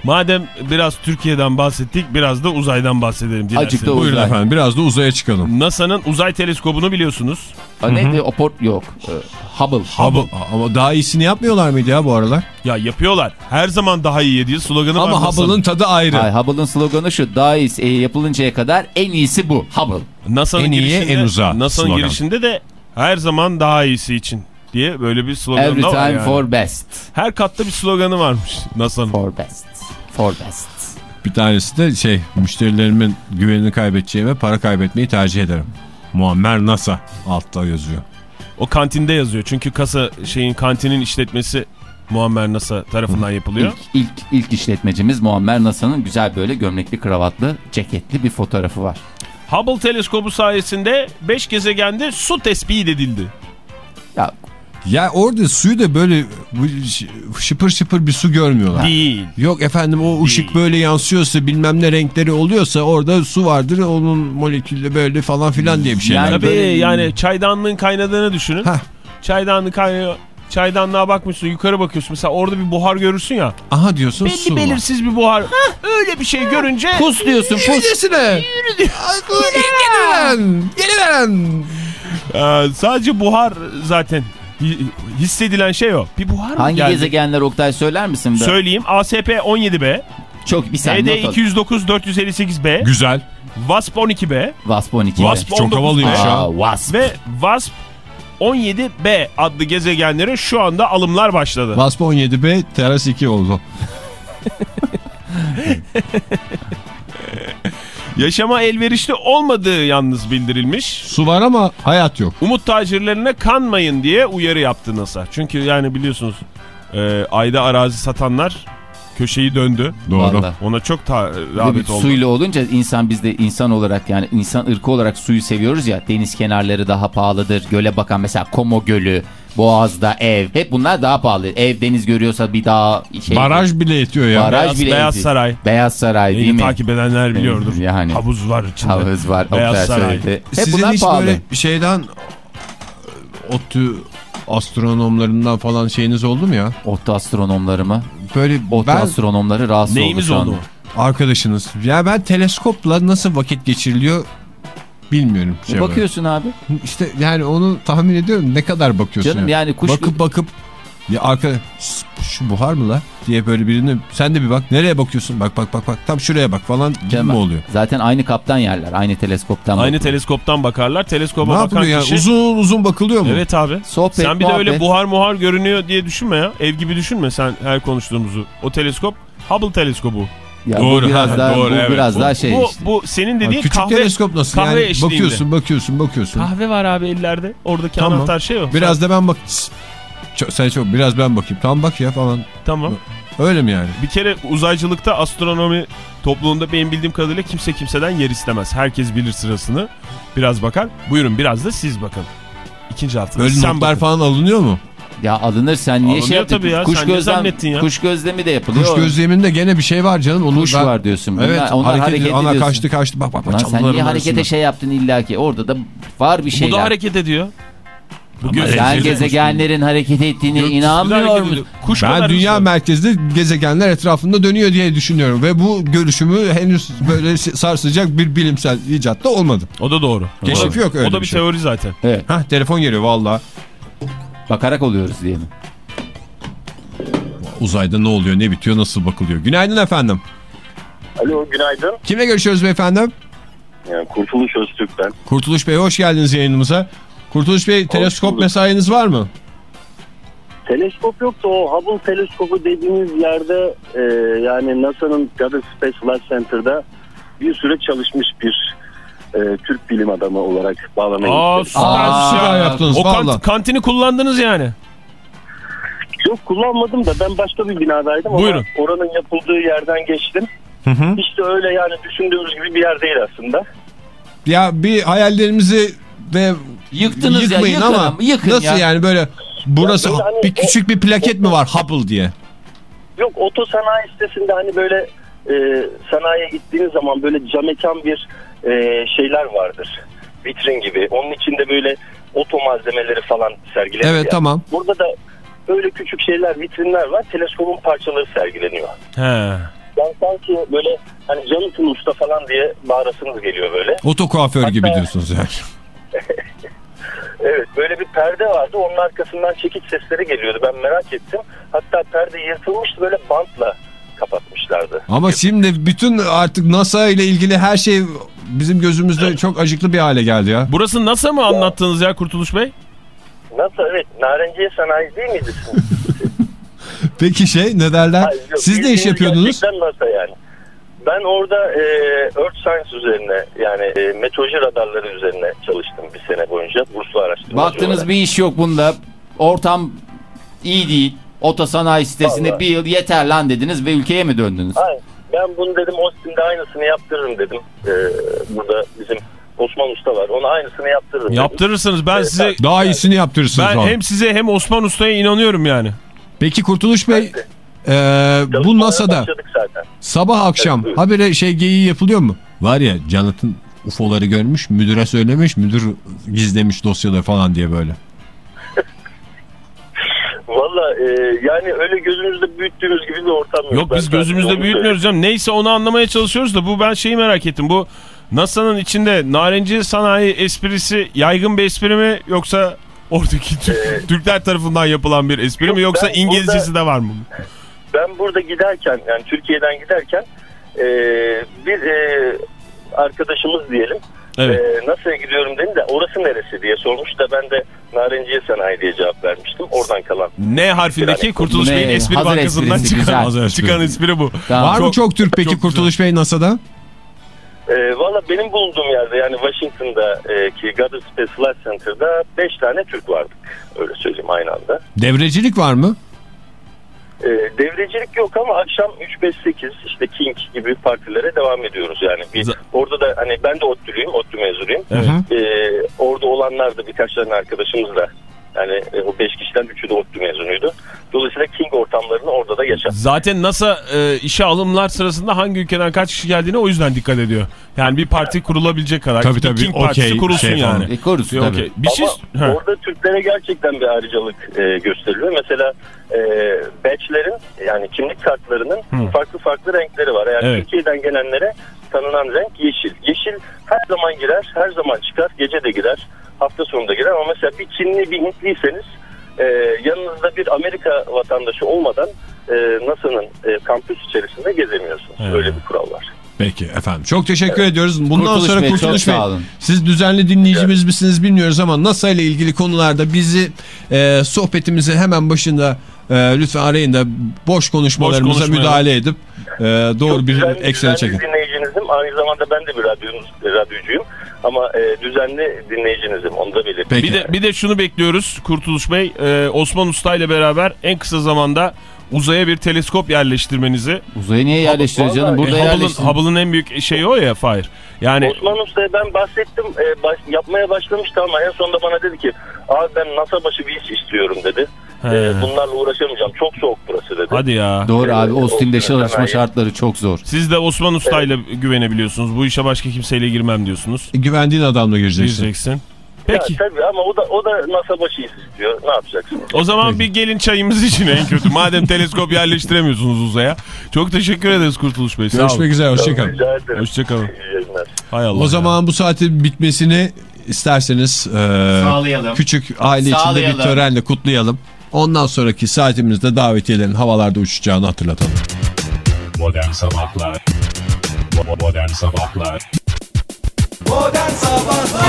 Madem biraz Türkiye'den bahsettik biraz da uzaydan bahsedelim. dilerseniz. Azıcık da Buyurun uzay. efendim biraz da uzaya çıkalım. NASA'nın uzay teleskobunu biliyorsunuz. Ha, neydi? O port yok. Ee, Hubble. Ama, ama daha iyisini yapmıyorlar mıydı ya bu aralar? Ya yapıyorlar. Her zaman daha iyi diye sloganı var. Ama. Hubble'ın tadı ayrı. Hayır, Hubble'ın sloganı şu. Daha iyisi e, yapılıncaya kadar en iyisi bu. Hubble. NASA'nın En iyi, girişinde, en uzağa NASA'nın girişinde de her zaman daha iyisi için diye böyle bir sloganı Every da var time yani. for best. Her katta bir sloganı varmış NASA'nın. For best. For best. Bir tanesi de şey müşterilerimin güvenini kaybedeceğime para kaybetmeyi tercih ederim. Muammer NASA altta yazıyor. O kantinde yazıyor. Çünkü kasa şeyin kantinin işletmesi Muammer NASA tarafından yapılıyor. İlk, ilk, ilk işletmecimiz Muammer NASA'nın güzel böyle gömlekli kravatlı ceketli bir fotoğrafı var. Hubble teleskobu sayesinde 5 gezegende su tespit edildi. Ya orada suyu da böyle şıpır şıpır bir su görmüyorlar. Değil. Yok efendim o ışık böyle yansıyorsa bilmem ne renkleri oluyorsa orada su vardır onun molekülü böyle falan filan diye bir şeyler. Yani Tabii böyle- yani çaydanlığın kaynadığını düşünün. Heh. Çaydanlık kaynıyor. Çaydanlığa bakmışsın yukarı bakıyorsun. Mesela orada bir buhar görürsün ya. Aha diyorsun Belli su var. belirsiz bir buhar. Öyle bir şey görünce pus diyorsun pus. Yürüdesine. Geliveren. Geliveren. Ee, sadece buhar zaten hissedilen şey o. Bir buhar mı Hangi geldi? gezegenler Oktay söyler misin? be? Söyleyeyim ASP 17b, Çok bir not al. 209 458b, Güzel. WASP 12b Wasp 12. Wasp Çok 19 havalıymış ya. Wasp. ve WASP 17b adlı gezegenlere şu anda alımlar başladı. Vasp 17B teras 2 oldu. Yaşama elverişli olmadığı yalnız bildirilmiş. Su var ama hayat yok. Umut tacirlerine kanmayın diye uyarı yaptı NASA. Çünkü yani biliyorsunuz e, ayda arazi satanlar köşeyi döndü. Doğru. Vallahi. Ona çok ta- rağbet oldu. suyla olunca insan biz de insan olarak yani insan ırkı olarak suyu seviyoruz ya deniz kenarları daha pahalıdır göle bakan mesela Komo Gölü Boğaz'da ev hep bunlar daha pahalı ev deniz görüyorsa bir daha şey Baraj bile yetiyor ya. Baraj Beyaz- bile Beyaz yetiyor. Saray. Beyaz Saray değil Beni mi? takip edenler biliyordur. Yani. Havuz var içinde. Havuz var Beyaz Saray. söyledi. Hep Sizin bunlar hiç pahalı. böyle şeyden ODTÜ astronomlarından falan şeyiniz oldu mu ya? Ottu astronomları mı? Böyle Ottu ben astronomları rahatsız Neyimiz oldu şu oldu? anda. arkadaşınız. Ya ben teleskopla nasıl vakit geçiriliyor bilmiyorum. Ne Şey bakıyorsun abi? olarak. İşte yani onu tahmin ediyorum. Ne kadar bakıyorsun? Canım yani kuş Bakıp bakıp ya arka "Ss, şu buhar mı la diye böyle birini sen de bir bak nereye bakıyorsun bak bak bak bak tam şuraya bak falan gibi mi oluyor? Zaten aynı kaptan yerler. Aynı teleskoptan. Aynı bakılır. teleskoptan bakarlar. Teleskoba Ne bakan yani kişi... uzun uzun bakılıyor mu? Evet abi. Sohbet, sen bir de muhabbet. öyle buhar muhar görünüyor diye düşünme ya. Ev gibi düşünme sen her konuştuğumuzu. O teleskop Hubble teleskobu. Ya Doğru, bu biraz ha, daha, doğru, bu evet. biraz Bu, daha şey bu, işte. bu senin dediğin küçük kahve, teleskop nasıl kahve yani eşliğinde. bakıyorsun bakıyorsun bakıyorsun. kahve var abi ellerde. Oradaki Tamam. anahtar şey o. Biraz da ben bak çok, sen çok biraz ben bakayım tamam bak ya falan Tamam. öyle mi yani? Bir kere uzaycılıkta astronomi topluluğunda benim bildiğim kadarıyla kimse kimseden yer istemez. Herkes bilir sırasını. Biraz bakar. Buyurun biraz da siz bakın. İkinci haftada Böyle sen notlar bakın. falan alınıyor mu? Ya alınır sen niye şey Alınıyor yaptın? tabii ya, Kuş gözlem, ya? Kuş gözlemi de yapılıyor. Kuş gözleminde gene bir şey var canım. Onu Kuş ben- var diyorsun. Bunlar, Evet onlar hareket, hareket, ana ediyorsun. kaçtı kaçtı bak bak bak sen niye harekete arasında. şey yaptın illaki? Orada da var bir Bu şeyler. da hareket ediyor. Bu sen gezegenlerin hareket ettiğine de inanmıyor musun? Kuş Ben dünya hızlı. merkezde gezegenler etrafında dönüyor diye düşünüyorum ve bu görüşümü henüz böyle sarsacak bir bilimsel icat da olmadı. O da doğru. Keşif yok öyle O da bir bir şey. teori zaten. Evet. Hah telefon geliyor valla. Bakarak oluyoruz diye mi? Uzayda ne oluyor ne bitiyor nasıl bakılıyor. Günaydın efendim. Alo günaydın. Kimle görüşüyoruz beyefendi? Yani Kurtuluş Öztürk ben. Kurtuluş Bey hoş geldiniz yayınımıza. Kurtuluş Bey teleskop bulduk. mesainiz var mı? Teleskop yok da o Hubble teleskobu dediğimiz yerde e, yani NASA'nın Goddard Space Flight Center'da bir süre çalışmış bir e, Türk bilim adamı olarak bağlamayı Aa istedim. süper Aa, bir şey. Süper yaptınız O kan- valla. kantini kullandınız yani. Yok kullanmadım da ben başka bir binadaydım Buyurun. ama oranın yapıldığı yerden geçtim. Hı hı. İşte öyle yani düşündüğümüz gibi bir yer değil aslında. Ya bir hayallerimizi ve Yıktınız ya, yıkmayın yıkın ama yıkın nasıl ya. yani böyle burası Ya böyle hani bir küçük bir plaket mi var Hubble diye? Yok oto sanayi sitesinde hani böyle e, sanayiye gittiğiniz zaman böyle camekan bir e, şeyler vardır. Vitrin gibi. Onun içinde böyle oto malzemeleri falan sergilenir. Evet ya. tamam. Burada da öyle küçük şeyler, vitrinler var. Teleskopun parçaları sergileniyor. He. Yani sanki böyle hani Jonathan Usta falan diye bağırasınız geliyor böyle. Oto kuaför gibi Hatta- diyorsunuz yani. Evet böyle bir perde vardı. Onun arkasından çekiç sesleri geliyordu. Ben merak ettim. Hatta perde yırtılmıştı böyle bantla kapatmışlardı. Ama şimdi bütün artık NASA ile ilgili her şey bizim gözümüzde çok acıklı bir hale geldi ya. Burası NASA mı anlattınız ya Kurtuluş Bey? Nasıl evet narenciye sanayi değil miydi? Peki şey ne derler? Hayır, yok, Siz ne iş yapıyordunuz? NASA yani. Ben orada e, Earth Science üzerine yani e, meteoroloji radarları üzerine çalıştım bir sene boyunca. Burslu araştırmacı Baktınız olarak. bir iş yok bunda. Ortam iyi değil. Otosanayi sitesinde Vallahi. bir yıl yeter lan dediniz ve ülkeye mi döndünüz? Hayır, ben bunu dedim Austin'de aynısını yaptırırım dedim. E, burada bizim Osman Usta var. Ona aynısını yaptırırım. Yaptırırsınız. Ben size Daha iyisini yaptırırsınız. ben hem size hem Osman Usta'ya inanıyorum yani. Peki Kurtuluş Bey Ben e, bu NASA'da sabah akşam Evet, habire şey geyiği yapılıyor mu? Var ya Jonathan UFO'ları görmüş müdüre söylemiş müdür gizlemiş dosyaları falan diye böyle. Valla e, yani öyle gözümüzde büyüttüğümüz gibi bir ortam yok. Yok biz gözümüzde büyütmüyoruz canım. Neyse onu anlamaya çalışıyoruz da bu ben şeyi merak ettim. Bu NASA'nın içinde narenci sanayi esprisi yaygın bir espri mi yoksa oradaki Türk- Türkler tarafından yapılan bir espri mi Yok, yoksa ben İngilizcesi de var mı? Ben burada giderken yani Türkiye'den giderken e, bir e, arkadaşımız diyelim Evet. e, NASA'ya gidiyorum dedi de orası neresi diye sormuş da ben de Narenciye Sanayi diye cevap vermiştim. Oradan kalan. N harfindeki Kurtuluş Ne? Bey'in espri Hazır bankasından esprisi, çıkan, güzel. Çıkan espri bu. Tamam. Var mı Çok- çok Türk peki çok Kurtuluş Bey NASA'da? E, Valla benim bulunduğum yerde yani Washington'daki Goddard Space Flight Center'da 5 tane Türk vardık. Öyle söyleyeyim aynı anda. Devrecilik var mı? E, devrecilik yok ama akşam 3-5-8 işte King gibi partilere devam ediyoruz yani. Bir, Z- orada da hani ben de ODTÜ'lüyüm, ODTÜ mezunuyum. Evet. E, orada olanlar da birkaç tane arkadaşımız da yani e, o 5 kişiden 3'ü de ODTÜ mezunuydu. Dolayısıyla King ortamlarını orada da yaşadık. Zaten NASA e, işe alımlar sırasında hangi ülkeden kaç kişi geldiğine o yüzden dikkat ediyor. Yani bir parti kurulabilecek kadar. Tabii tabii, King Partisi okey, kurulsun şey yani. E, korusun Yok, tabii. okey. Bir şey... Ama Ha. orada Türklere gerçekten bir ayrıcalık e, gösteriliyor. Mesela e, badge'lerin yani kimlik kartlarının Hı. farklı farklı renkleri var. Yani Evet. Türkiye'den gelenlere tanınan renk yeşil. Yeşil her zaman girer, her zaman çıkar. Gece de girer, hafta sonunda girer. Ama mesela bir Çinli, bir Hintliyseniz e, yanınızda bir Amerika vatandaşı olmadan e, NASA'nın e, kampüs içerisinde gezemiyorsunuz. Evet. Öyle bir kural var. Peki efendim. Çok teşekkür ediyoruz. Bundan Kurtuluş sonra Bey, Kurtuluş siz düzenli dinleyicimiz misiniz bilmiyoruz ama NASA ile ilgili konularda bizi e, sohbetimizi hemen başında e, lütfen arayın da boş konuşmalarımıza konuşmayalım. müdahale edip e, doğru Çok bir düzenli- eksene çekin. dinleyicinizim. Aynı zamanda ben de bir radyocuyum. Ama e, düzenli dinleyicinizim. Onu da belirteyim. Peki. Bir de, bir de şunu bekliyoruz Kurtuluş Bey. e, Osman Usta ile beraber en kısa zamanda uzaya bir teleskop yerleştirmenizi. Uzaya niye yerleştirir canım? Burada E. Hubble'ın en büyük şeyi o ya Fahir. Yani Osman Usta'ya ben bahsettim. E, baş- yapmaya başlamıştı ama en sonunda bana dedi ki abi ben NASA başı bir iş istiyorum dedi. He. E, bunlarla uğraşamayacağım. Çok soğuk burası dedi. hadi ya. Doğru abi Evet, Austin'de o- çalışma şartları çok zor. Siz de Osman Usta ile güvenebiliyorsunuz. Bu işe başka kimseyle girmem diyorsunuz. E, Güvendiğin adamla gireceksin. Gireceksin. Peki. Ya, tabii ama o da o da NASA başı istiyor. Ne yapacaksınız? O zaman bir gelin çayımız için en kötü. Madem teleskop yerleştiremiyorsunuz uzaya. Çok teşekkür ederiz Kurtuluş Bey. Sağ Görüşmek olun. üzere. Hoşçakalın. Hoşçakalın. Hay Allah. O zaman bu saatin bitmesini isterseniz e, Sağlayalım. küçük aile içinde bir Sağlayalım. törenle kutlayalım. Ondan sonraki saatimizde davetiyelerin havalarda uçacağını hatırlatalım. Modern Sabahlar Modern Sabahlar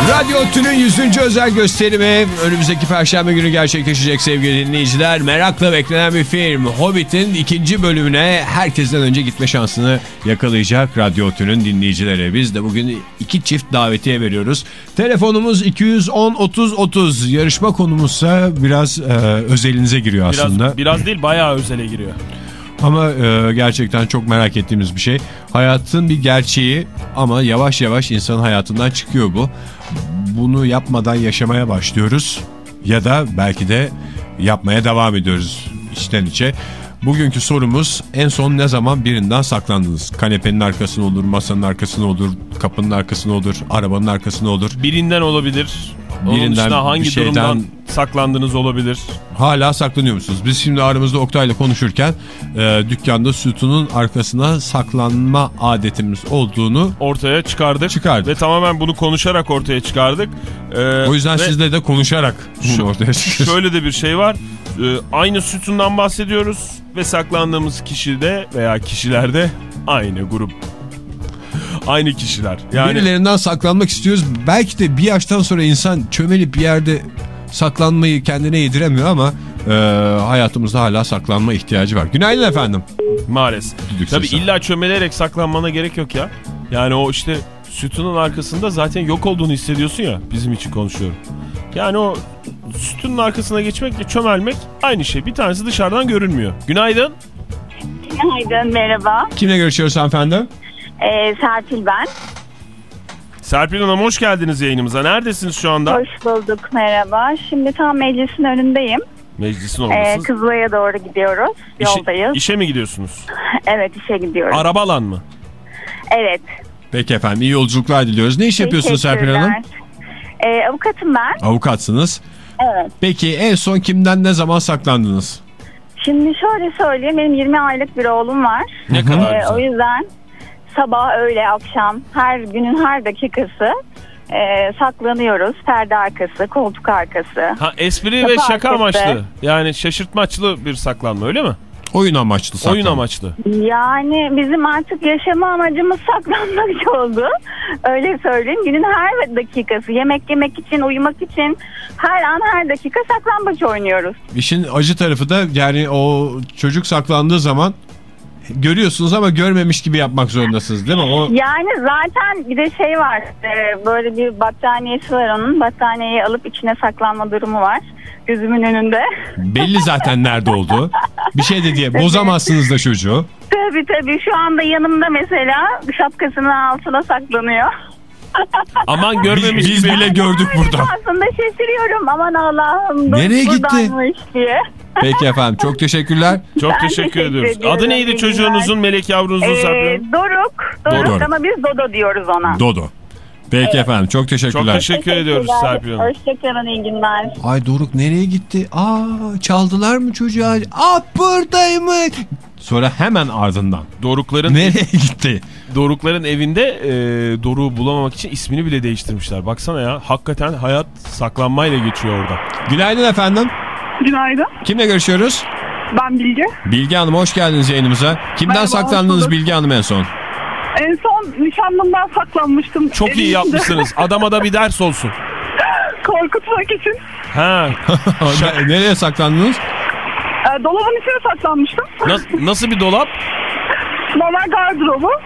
Radyo Tünün 100. özel gösterimi önümüzdeki perşembe günü gerçekleşecek sevgili dinleyiciler. Merakla beklenen bir film. Hobbit'in ikinci bölümüne herkesten önce gitme şansını yakalayacak Radyo Tünün dinleyicileri. Biz de bugün iki çift davetiye veriyoruz. Telefonumuz 210 30 30. Yarışma konumuzsa biraz e, özelinize giriyor aslında. Biraz, biraz değil bayağı özele giriyor. Ama e, gerçekten çok merak ettiğimiz bir şey. Hayatın bir gerçeği ama yavaş yavaş insanın hayatından çıkıyor bu. Bunu yapmadan yaşamaya başlıyoruz ya da belki de yapmaya devam ediyoruz içten içe. Bugünkü sorumuz en son ne zaman birinden saklandınız? Kanepenin arkasına olur, masanın arkasına olur, kapının arkasına olur, arabanın arkasına olur. Birinden olabilir. Onun Birinden, dışında hangi şeyden- durumdan saklandığınız olabilir. Hala saklanıyor musunuz? Biz şimdi aramızda Oktay'la konuşurken e, dükkanda sütunun arkasına saklanma adetimiz olduğunu Ortaya çıkardık. Çıkardık. Ve tamamen bunu konuşarak ortaya çıkardık. Ee, O yüzden ve sizle de konuşarak bunu ortaya çıkıyoruz. Şöyle de bir şey var. Ee, aynı sütundan bahsediyoruz. Ve saklandığımız kişide veya kişilerde aynı grup. Aynı kişiler. Yani Birilerinden saklanmak istiyoruz. Belki de bir yaştan sonra insan çömelip bir yerde saklanmayı kendine yediremiyor ama e, hayatımızda hala saklanma ihtiyacı var. Günaydın efendim. maalesef. Düdük Tabii sesi. illa çömelerek saklanmana gerek yok ya. Yani o işte sütunun arkasında zaten yok olduğunu hissediyorsun ya. Bizim için konuşuyorum. Yani o sütunun arkasına geçmekle çömelmek aynı şey. Bir tanesi dışarıdan görünmüyor. Günaydın. Günaydın, merhaba. Kimle görüşüyoruz hanımefendi? Ee, Serpil ben. Serpil Hanım hoş geldiniz yayınımıza. Neredesiniz şu anda? Hoş bulduk merhaba. Şimdi tam meclisin önündeyim. Meclisin Ee, oradasınız. Kızılay'a doğru gidiyoruz. İşe- Yoldayız. işe mi gidiyorsunuz? Evet işe gidiyoruz. Arabalan mı? evet. Peki efendim iyi yolculuklar diliyoruz. Ne iş yapıyorsunuz Serpil Hanım? Teşekkürler. Ee, avukatım ben. Avukatsınız. Evet. Peki en son kimden ne zaman saklandınız? Şimdi şöyle söyleyeyim. Benim 20 aylık bir oğlum var. Ne kadar Ee, güzel. o yüzden sabah, öğle, akşam her günün her dakikası e, saklanıyoruz. Perde arkası, koltuk arkası. Ha espri ve şaka arkası. amaçlı. Yani şaşırtmaçlı bir saklanma öyle mi? Oyun amaçlı saklanma. Oyun amaçlı. Yani bizim artık yaşama amacımız saklanmak oldu. Öyle söyleyeyim. Günün her dakikası yemek yemek için, uyumak için her an her dakika saklambaç oynuyoruz. İşin acı tarafı da yani o çocuk saklandığı zaman görüyorsunuz ama görmemiş gibi yapmak zorundasınız değil mi? O Yani zaten bir de şey var. e, Böyle bir battaniyesi var onun. Battaniyeyi alıp içine saklanma durumu var. Gözümün önünde. belli zaten nerede olduğu. Bir şey de diye bozamazsınız da çocuğu. Tabii tabii şu anda yanımda mesela şapkasının altına saklanıyor. Aman Biz, görmemiş biz gibi. bile gördük buradan. Aslında şaşırıyorum aman Allah'ım. Nereye gitti? Diye. Peki efendim çok teşekkürler. Çok Ben teşekkür teşekkür ediyoruz. ediyorum. Adı neydi çocuğunuzun, melek yavrunuzun Ee, Hanım? Doruk. Doruk Doruk. ama biz Dodo diyoruz ona. Dodo. Peki efendim çok Çok teşekkürler. teşekkür ediyoruz Serpil Hanım. Hoşçakalın iyi günler. Ay Doruk nereye gitti? Aa çaldılar mı çocuğa? Aa buradaymış. Sonra hemen ardından. Dorukların Nereye gitti? Dorukların evinde e, Doruk'u bulamamak için ismini bile değiştirmişler. Baksana ya hakikaten hayat saklanmayla geçiyor orada. Günaydın efendim. Günaydın. Kimle görüşüyoruz? Ben Bilge. Bilge Hanım hoş geldiniz yayınımıza. Kimden Merhaba, saklandınız. Bilge Hanım en son? En son nişanlımdan saklanmıştım. Çok iyi Evin içinde. yapmışsınız. Adama da bir ders olsun. Korkutmak için. Ha. Ne- Nereye saklandınız? E, dolabın içine saklanmıştım. Nas- nasıl bir dolap? Normal gardırobu.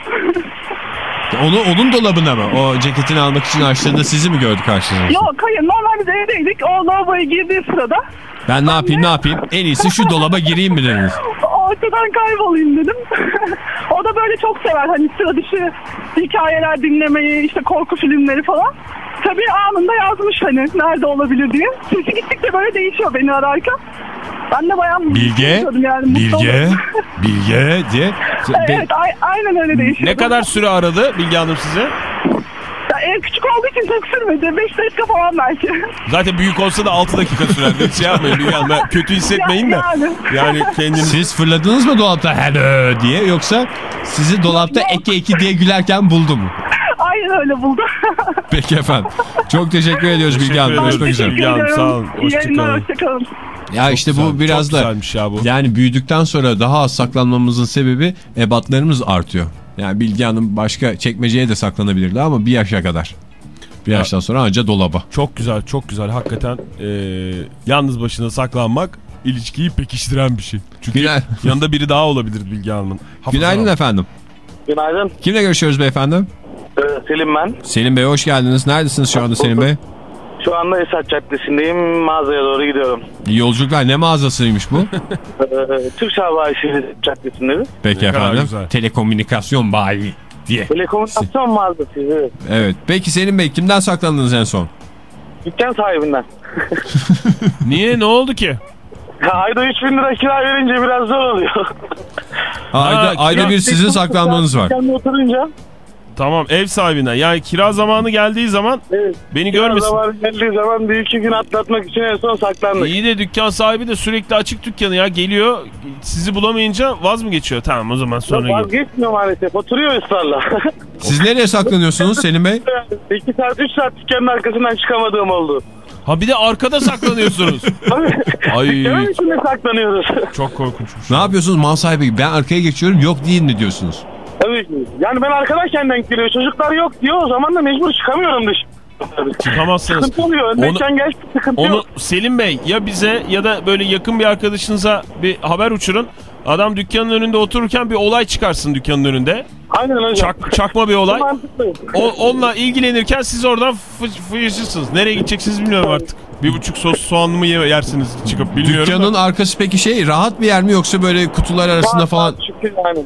Onu onun dolabına mı? O ceketini almak için açtığında sizi mi gördü karşınızda? Yok hayır normal biz evdeydik. O lavaboya girdiği sırada Ben ne yapayım ne yapayım? En iyisi şu dolaba gireyim mi dediniz? ortadan kaybolayım dedim. o da böyle çok sever hani sıra dışı hikayeler dinlemeyi işte korku filmleri falan. Tabii anında yazmış hani nerede olabilir diye. Sesi gittikçe böyle değişiyor beni ararken. Ben de bayağı Bilge, yani, mutlu Bilge. Bilge diye. Evet aynen öyle değişiyor. Ne kadar süre aradı Bilge Hanım size? Ya ev küçük olduğu için çok sürmedi. 5 dakika falan belki. Zaten büyük olsa da 6 dakika sürer. Hiç şey yapmayın Bilge Hanım. Ben Kötü hissetmeyin de. Yani. Yani kendiniz... Siz fırladınız mı dolapta hello diye yoksa sizi dolapta eki eki diye gülerken buldu mu? Aynen öyle buldu. Peki efendim. Çok teşekkür ediyoruz Bilge Hanım. Görüşmek üzere. Bilge Hanım, sağ olun. Hoşçakalın. hoşçakalın. Ya işte Güzel, bu biraz çok da ya bu. yani büyüdükten sonra daha az saklanmamızın sebebi ebatlarımız artıyor. Yani Bilge Hanım başka çekmeceye de saklanabilirdi ama bir yaşa kadar. Bir yaştan sonra anca dolaba. Çok güzel, çok güzel. Hakikaten e, yalnız başına saklanmak ilişkiyi pekiştiren bir şey. Çünkü Günay- yanında biri daha olabilir Bilge Hanım'ın. Günaydın efendim. Günaydın. Kimle görüşüyoruz beyefendi? Ee, Selim ben. Selim Bey hoş geldiniz. Neredesiniz şu anda Selim Bey? Şu anda Esat Caddesi'ndeyim. Mağazaya doğru gidiyorum. Yolculuklar ne mağazasıymış bu? Ee, Türk Hava İşleri Caddesi'ndeyiz. Peki efendim. güzel. Telekomünikasyon bayi diye. Telekomünikasyon mağazası. Evet. Evet. Peki Selim Bey kimden saklandınız en son? Dükkan sahibinden. Niye? Ne oldu ki? Ya ayda 3000 lira kira verince biraz zor oluyor. Ayda, ayda bir sizin saklanmanız var. Dükkanda oturunca Tamam ev sahibinden. Yani kira zamanı geldiği zaman evet, beni kira görmesin. zamanı geldiği zaman bir iki gün atlatmak için en son saklandık. İyi de dükkan sahibi de sürekli açık dükkanı ya. Geliyor sizi bulamayınca vaz mı geçiyor? Tamam o zaman sonra gel. Vazgeçmiyor maalesef. Oturuyor ısrarla. Siz nereye saklanıyorsunuz Selim Bey? 2 saat 3 saat dükkanın arkasından çıkamadığım oldu. Ha bir de arkada saklanıyorsunuz. Ay Dükkanın içinde saklanıyoruz. çok korkunçmuş. Ne yapıyorsunuz mal sahibi? Ben arkaya geçiyorum yok değil mi diyorsunuz? Tabii ki. Yani ben arkadayken denk geliyor. Çocuklar yok diyor. O zaman da mecbur çıkamıyorum dış. Çıkamazsınız. Sıkıntı oluyor. Öndeyken gel sıkıntı Onu yok. Selim Bey ya bize ya da böyle yakın bir arkadaşınıza bir haber uçurun. Adam dükkanın önünde otururken bir olay çıkarsın dükkanın önünde. Aynen hocam. Çak, çakma bir olay. O, onunla ilgilenirken siz oradan fı- fıyışırsınız. Nereye gideceksiniz bilmiyorum artık. Bir buçuk sos soğanlı mı ye- yersiniz çıkıp bilmiyorum. Dükkanın da. arkası peki şey rahat bir yer mi yoksa böyle kutular arasında falan? Şükür yani.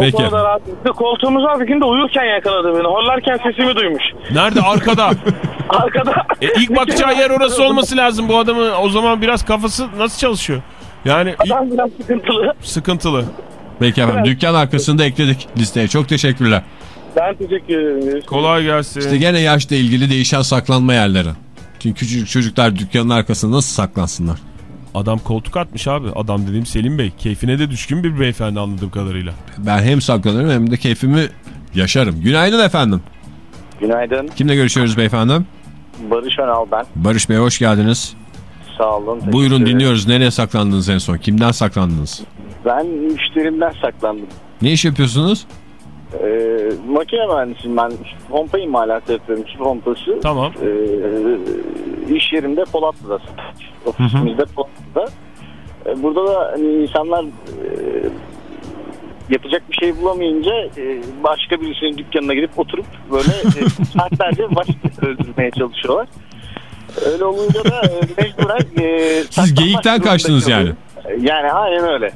Peki. O konuda rahat. Koltuğumuzun altında uyurken yakaladı beni. Horlarken sesimi duymuş. Nerede? Arkada. Arkada. E, ilk bakacağı yer orası olması lazım bu adamın. O zaman biraz kafası nasıl çalışıyor? Yani ilk- Adam biraz sıkıntılı. sıkıntılı. Peki efendim dükkan arkasında ekledik listeye. Çok teşekkürler. Ben teşekkür ederim. Kolay gelsin. İşte gene yaşla ilgili değişen saklanma yerleri. Çünkü küçücük çocuklar dükkanın arkasında nasıl saklansınlar? Adam koltuk atmış abi. Adam dediğim Selim Bey. Keyfine de düşkün bir beyefendi anladığım kadarıyla. Ben hem saklanırım hem de keyfimi yaşarım. Günaydın efendim. Günaydın. Kimle görüşüyoruz beyefendi? Barış Önal ben. Barış Bey hoş geldiniz. Sağ olun. teşekkür Buyurun dinliyoruz. Nereye saklandınız en son? Kimden saklandınız? Ben müşterimden saklandım. Ne iş yapıyorsunuz? Ee, makine mühendisiyim ben. Pompa imalatı yapıyorum. Su pompası. Tamam. Ee, iş yerimde Polatlı'da. Ofisimizde Polatlı'da. Ee, burada da hani insanlar e, yapacak bir şey bulamayınca e, başka birisinin dükkanına gidip oturup böyle e, saatlerce vakit öldürmeye çalışıyorlar. Öyle olunca da e, mecburen e, Siz geyikten kaçtınız yani. Yani aynen öyle.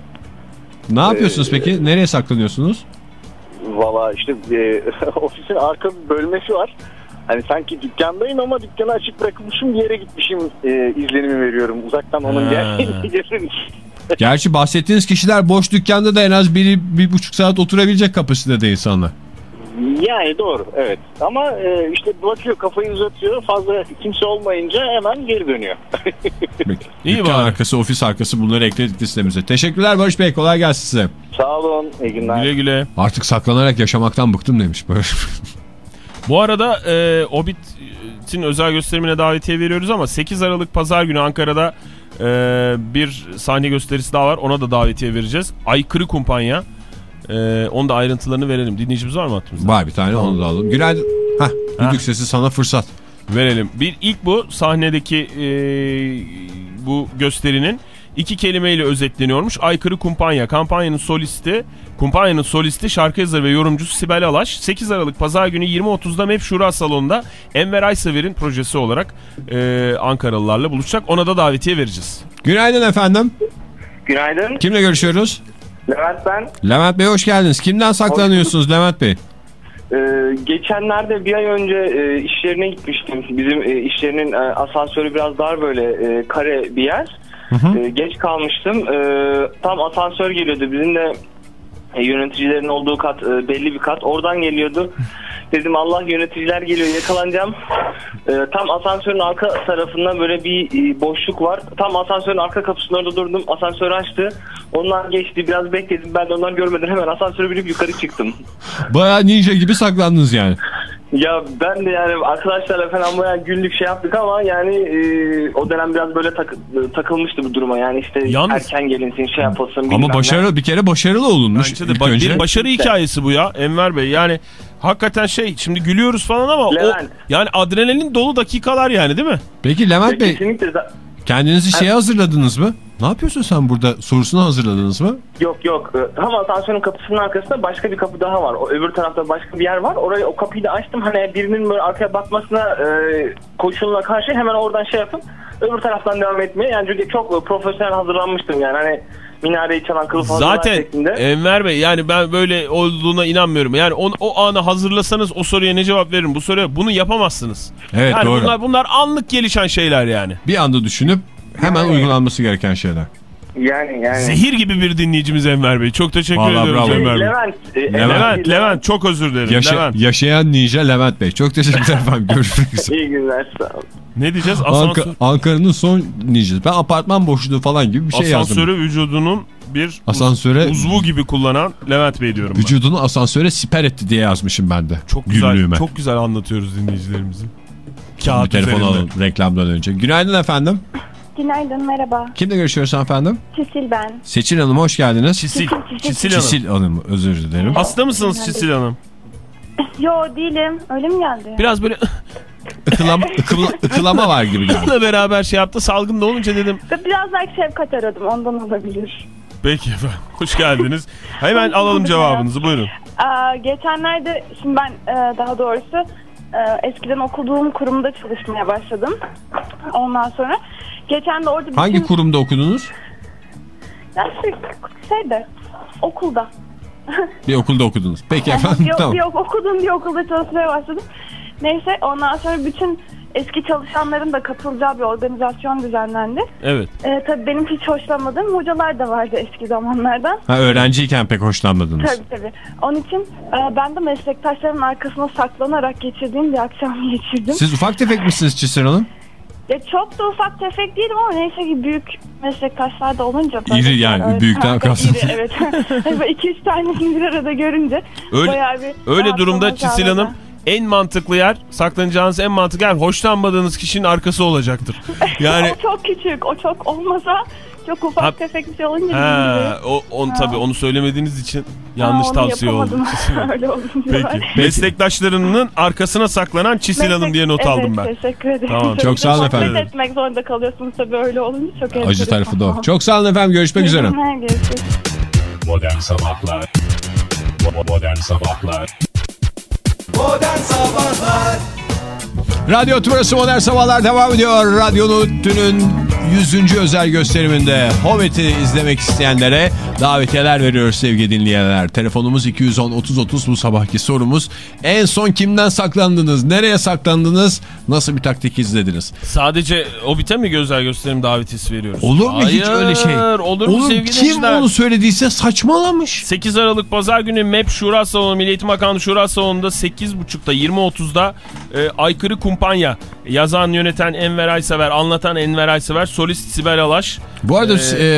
Ne yapıyorsunuz peki? Nereye saklanıyorsunuz? Valla işte e, ofisin arka bir bölmesi var. Hani sanki dükkandayım ama dükkanı açık bırakmışım bir yere gitmişim e, izlenimi veriyorum. Uzaktan onun Ha. geldiğini Gerçi bahsettiğiniz kişiler boş dükkanda da en az bir, bir buçuk saat oturabilecek kapasitede insanlar. Yani doğru evet. Ama e, işte bakıyor kafayı uzatıyor fazla kimse olmayınca hemen geri dönüyor. İyi Dükkan bari. arkası, ofis arkası bunları ekledik listemize. Teşekkürler Barış Bey. Kolay gelsin size. Sağ olun iyi günler. Güle güle. Artık saklanarak yaşamaktan bıktım demiş Barış. Bu arada e, Hobbit'in özel gösterimine davetiye veriyoruz ama 8 Aralık Pazar günü Ankara'da e, bir sahne gösterisi daha var. Ona da davetiye vereceğiz. Aykırı Kumpanya. E, onun da ayrıntılarını verelim. Dinleyicimiz var mı hattımızda? Var bir tane onu da alalım. Günaydın. Hah, düdük sesi sana fırsat. Verelim. Bir ilk bu sahnedeki e, bu gösterinin iki kelimeyle özetleniyormuş. Aykırı Kumpanya. Kampanyanın solisti, kumpanyanın solisti şarkı yazarı ve yorumcusu Sibel Alaş. 8 Aralık Pazar günü 20.30'da MEP Şura Salonu'nda Enver Aysever'in projesi olarak e, Ankaralılarla buluşacak. Ona da davetiye vereceğiz. Günaydın efendim. Günaydın. Kimle görüşüyoruz? Levent ben. Levent Bey hoş geldiniz. Kimden saklanıyorsunuz Levent Bey? Ee, geçenlerde bir ay önce e, iş yerine gitmiştim. Bizim e, iş yerinin e, asansörü biraz dar böyle e, kare bir yer. E, geç kalmıştım. E, tam asansör geliyordu. Bizim de e, yöneticilerin olduğu kat e, belli bir kat. Oradan geliyordu. Dedim Allah yöneticiler geliyor yakalanacağım. E, tam asansörün arka tarafında böyle bir e, boşluk var. Tam asansörün arka kapısının orada durdum. Asansörü açtı. Onlar geçti. Biraz bekledim. Ben de onları görmeden hemen asansöre binip yukarı çıktım. Bayağı ninja gibi saklandınız yani. Ya ben de yani arkadaşlarla falan bayağı günlük şey yaptık ama yani e, o dönem biraz böyle tak- takılmıştı bu duruma. Yani işte Yalnız- erken gelinsin şey yapılsın. Ama ne. başarılı bir kere başarılı olunmuş Bence de bak, önce. bir başarı hikayesi bu ya Enver Bey. Yani hakikaten şey şimdi gülüyoruz falan ama o yani adrenalin dolu dakikalar yani değil mi? Peki Levent Bey Kesinlikle kendinizi şeye hazırladınız mı? Ne yapıyorsun sen burada sorusunu hazırladınız mı? yok yok. E, Tam asansörün kapısının arkasında başka bir kapı daha var. O öbür tarafta başka bir yer var. Orayı o kapıyı da açtım. Hani birinin böyle arkaya bakmasına e, koşuluna karşı hemen oradan şey yapıp öbür taraftan devam etmeye. Yani çünkü çok e, profesyonel hazırlanmıştım yani hani minareyi çalan kılıf hazırlar Zaten şeklinde. Enver Bey yani ben böyle olduğuna inanmıyorum. Yani o, o anı hazırlasanız o soruya ne cevap veririm? Bu soruya bunu yapamazsınız. Evet yani doğru. bunlar bunlar anlık gelişen şeyler yani. Bir anda düşünüp hemen uygulanması gereken şeyler. Yani yani. Zehir gibi bir dinleyicimiz Enver Bey. Çok teşekkür Vallahi ediyoruz bravo. Enver Bey. Levent, e, Levent. Levent, Levent çok özür dilerim. Yaşa- Levent. yaşayan ninja Levent Bey. Çok teşekkürler efendim. Görüşmek üzere. İyi günler sağ olun. Ne diyeceğiz? Asansör, Ankara'nın son ninjası. Ben apartman boşluğu falan gibi bir şey yazdım. asansörü vücudunun bir Asansöre uzvu gibi kullanan Levent Bey diyorum ben. vücudunu asansöre siper etti diye yazmışım ben de. Çok güzel, Günlüğüme. çok güzel anlatıyoruz dinleyicilerimizi. Kağıt telefon üzerinde. alalım reklamdan önce. Günaydın efendim. Günaydın merhaba. Kimle görüşüyoruz efendim? Çisil ben. Seçil Hanım hoş geldiniz. Çisil, Çisil, Çisil Hanım. Çisil Hanım özür dilerim. Hasta mısınız Çisil Hanım? Yo değilim. Öyle mi geldi? Biraz böyle Ikılama, ıkıla- ıkılama var gibi geldi. ıhla beraber şey yaptı. Salgın da olunca dedim. Biraz belki şefkat aradım. Ondan olabilir. Peki efendim. Hoş geldiniz. Hemen alalım cevabınızı. Buyurun. Aa, geçenlerde şimdi ben e, daha doğrusu e, eskiden okuduğum kurumda çalışmaya başladım. Ondan sonra geçen de orada bütün... Hangi kurumda okudunuz? Ya şey, şeyde okulda. Bir okulda okudunuz. Peki efendim yok, tamam. yok okudum bir okulda çalışmaya başladım. Neyse ondan sonra bütün eski çalışanların da katılacağı bir organizasyon düzenlendi. Evet. Ee, tabii benim hiç hoşlanmadığım hocalar da vardı eski zamanlardan. Ha, öğrenciyken pek hoşlanmadınız. Tabii tabii. Onun için e, ben de meslektaşlarımın arkasına saklanarak geçirdiğim bir akşam geçirdim. Siz ufak tefek misiniz Çisil Hanım? Ya çok da ufak tefek değilim ama neyse ki büyük meslektaşlar da olunca. İri yani, Evet, büyükten kastım. iri, Evet. Böyle iki üç tanesini bir arada görünce Öyle, bayağı bir öyle durumda Çisil. Hanım en mantıklı yer saklanacağınız en mantıklı yer hoşlanmadığınız kişinin arkası olacaktır. Yani o çok küçük, o çok olmasa çok ufak Ha- tefek bir şey olunca ha, o on Ha. tabii onu söylemediğiniz için yanlış Ha, tavsiye oldu. Hanım. Öyle Peki. Meslektaşlarının arkasına saklanan Çisil Hanım Meslek- diye not evet, aldım ben. teşekkür ederim. Tamam, çok sağ olun Sohbet efendim. etmek zorunda kalıyorsunuz tabii öyle olunca çok Acı enteresan. tarafı da o. Çok sağ olun efendim. Görüşmek üzere. Ha, görüşürüz. Modern Sabahlar Modern Sabahlar Modern Sabahlar Radyo Tümrüt'ü Modern Sabahlar devam ediyor. Radyonun dünün 100. özel gösteriminde Hobbit'i izlemek isteyenlere davetiyeler veriyoruz sevgili dinleyenler. Telefonumuz 210-30-30 bu sabahki sorumuz. En son kimden saklandınız? Nereye saklandınız? Nasıl bir taktik izlediniz? Sadece o bite mi güzel gösterim davetiyesi veriyoruz? Olur mu hiç Hayır, öyle şey? Olur mu sevgili Kim dinleyiciler? onu söylediyse saçmalamış. 8 Aralık Pazar günü MEP Şura Salonu, Milli Eğitim Bakanlığı Şura Salonu'nda 8.30'da 20.30'da e, Aykırı Kumpanya yazan yöneten Enver Aysever, anlatan Enver Aysever, solist Sibel Alaş. Bu arada e,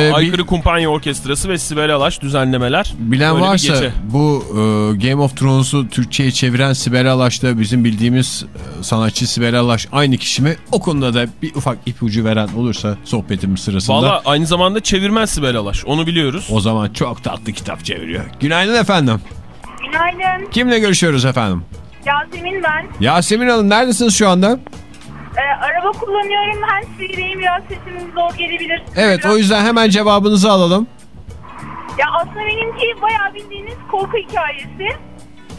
bir- Aykırı Kumpanya Orkestrası ve Sibel Alaş düzenlemeler. Bilen Böyle bir varsa bu e, Game of Thrones'u Türkçe'ye çeviren Sibel Alaş'ta bizim bildiğimiz e, sanatçı Sibel Alaş aynı kişi mi? O konuda da bir ufak ipucu veren olursa sohbetimiz sırasında. Valla aynı zamanda çevirmen Sibel Alaş. Onu biliyoruz. O zaman çok tatlı kitap çeviriyor. Günaydın efendim. Günaydın. Kimle görüşüyoruz efendim? Yasemin ben. Yasemin Hanım neredesiniz şu anda? Ee, araba kullanıyorum. Handsfree'deyim. Biraz sesim zor gelebilir. Evet Biraz- o yüzden hemen cevabınızı alalım. Ya aslında benimki bayağı bildiğiniz korku hikayesi.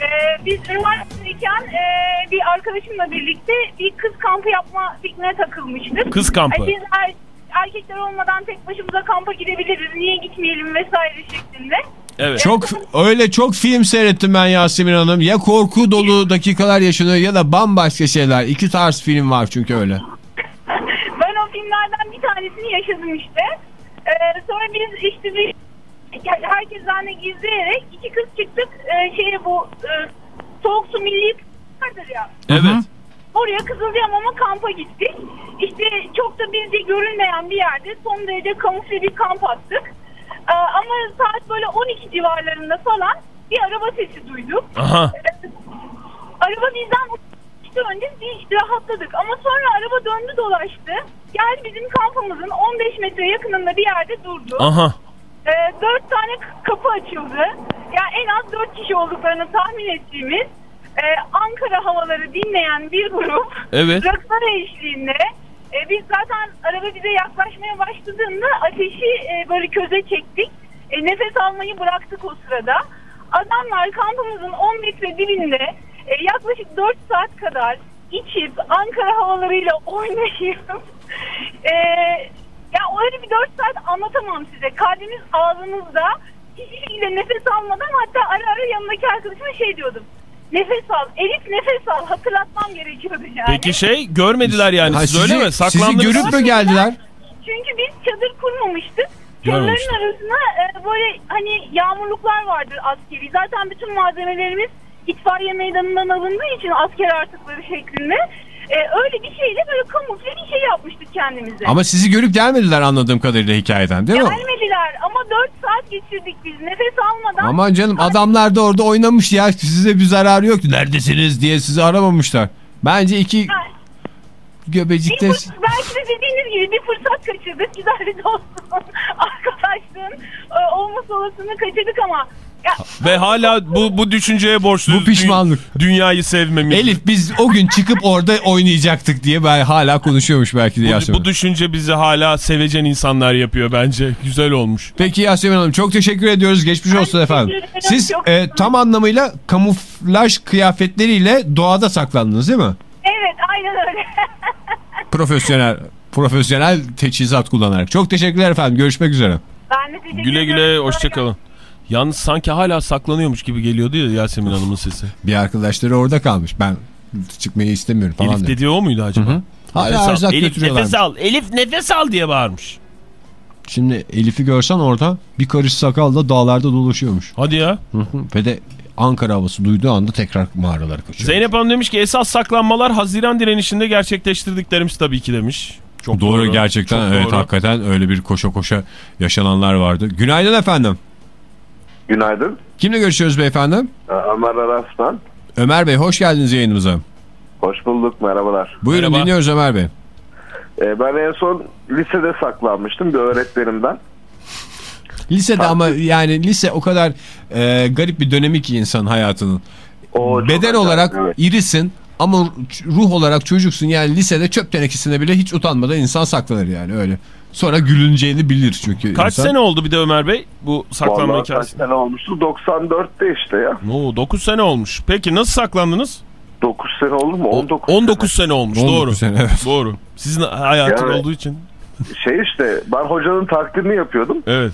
Ee, biz üniversitedeyken e, bir arkadaşımla birlikte bir kız kampı yapma fikrine takılmıştık. Kız kampı. Biz er- erkekler olmadan tek başımıza kampa gidebiliriz. Niye gitmeyelim vesaire şeklinde. Evet. Çok öyle çok film seyrettim ben Yasemin Hanım. Ya korku dolu dakikalar yaşanıyor ya da bambaşka şeyler. İki tarz film var çünkü öyle. Ben o filmlerden bir tanesini yaşadım işte. Ee, sonra biz işte bir herkesten de gizleyerek iki kız çıktık. Ee, şeye bu e, soğuk su milli vardır ya. Evet. Oraya Kızılcahamam'a kampa gittik. İşte çok da bizce görünmeyen bir yerde son derece kamufle bir kamp attık. Ee, ama saat böyle 12 civarlarında falan bir araba sesi duyduk. Aha. Araba bizden işte önce bir rahatladık ama sonra araba döndü dolaştı. Geldi bizim kampımızın 15 metre yakınında bir yerde durdu. Aha. Ee, dört tane k- kapı açıldı. Yani en az dört kişi olduklarını tahmin ettiğimiz e, Ankara havaları dinleyen bir grup Evet. rakılar eşliğinde e, biz zaten araba bize yaklaşmaya başladığında ateşi e, böyle köze çektik. E, nefes almayı bıraktık o sırada. Adamlar kampımızın 10 metre dibinde e, yaklaşık 4 saat kadar içip Ankara havalarıyla oynayıp e, ya öyle bir 4 saat anlatamam size. Kalbimiz ağzımızda hiçbir şekilde nefes almadan hatta ara ara yanındaki arkadaşıma şey diyordum. Nefes al. Elif nefes al. Hatırlatmam gerekiyordu yani. Peki şey görmediler yani Ha, siz öyle mi? sizi Saklandınız. görüp mü geldiler? Çünkü biz çadır kurmamıştık. Çadırların arasına e, böyle hani yağmurluklar vardır askeri. Zaten bütün malzemelerimiz itfaiye meydanından alındığı için asker artıkları şeklinde. E, öyle bir şeyle böyle kamufle bir şey yapmıştık kendimize. Ama sizi görüp gelmediler anladığım kadarıyla hikayeden değil mi? Gelmediler ama 4 saat geçirdik biz nefes almadan. Aman canım adamlar da orada oynamış ya size bir zararı yoktu. Neredesiniz diye sizi aramamışlar. Bence iki Ha, göbecikte... Bir belki de dediğiniz gibi bir fırsat kaçırdık. Güzel bir dostluğun, arkadaşlığın e, olması olasılığını kaçırdık ama Ve hala bu, bu düşünceye borçluyuz. Bu pişmanlık. Dü- dünyayı sevmemiz. Elif biz o gün çıkıp orada oynayacaktık diye ben hala konuşuyormuş belki de bu, Yasemin. bu düşünce bizi hala sevecen insanlar yapıyor bence. Güzel olmuş. Peki Yasemin Hanım çok teşekkür ediyoruz. Geçmiş olsun efendim. Siz e, tam anlamıyla kamuflaj kıyafetleriyle doğada saklandınız değil mi? evet aynen öyle. Profesyonel profesyonel teçhizat kullanarak. Çok teşekkürler efendim. Görüşmek üzere. ben de teşekkür Güle ederim. güle hoşçakalın. Yalnız sanki hala saklanıyormuş gibi geliyordu ya Yasemin Hanım'ın sesi. Bir arkadaşları orada kalmış. Ben çıkmayı istemiyorum falan. Elif diyor. dediği o muydu acaba? Hı hı. Hala Nefes al, Elif nefes al. Elif nefes al diye bağırmış. Şimdi Elif'i görsen orada bir karış sakalla dağlarda dolaşıyormuş. Hadi ya. Hı hı. Ve de Ankara havası duyduğu anda tekrar mağaralara kaçıyor. Zeynep Hanım demiş ki esas saklanmalar Haziran direnişinde gerçekleştirdiklerimiz tabii ki demiş. Çok doğru, gerçekten Çok evet doğru. hakikaten öyle bir koşa koşa yaşananlar vardı. Günaydın efendim. Günaydın. Kimle görüşüyoruz beyefendi? Ee, Ömer Araslan. Ömer Bey hoş geldiniz yayınımıza. Hoş bulduk. Merhabalar. Buyurun Merhaba. dinliyoruz Ömer Bey. Ee, ben en son lisede saklanmıştım bir öğretmenimden. Lisede ama yani lise o kadar e, garip bir dönemi ki insan hayatının. O Beden acayip, olarak evet. irisin ama ruh olarak çocuksun. Yani lisede çöp tenekesine bile hiç utanmadan insan saklanır yani öyle. Sonra gülüneceğini bilir çünkü Kaç insan. sene oldu bir de Ömer Bey bu saklanma Vallahi kaç hikayesi? sene olmuştu? 94'te işte ya. Oo, 9 sene olmuş. Peki nasıl saklandınız? 9 sene oldu mu? 19, 19 sene olmuş 19 doğru. sene, evet. Doğru. Sizin hayatın Yani- olduğu için. Şey işte ben hocanın taklidini yapıyordum. Evet.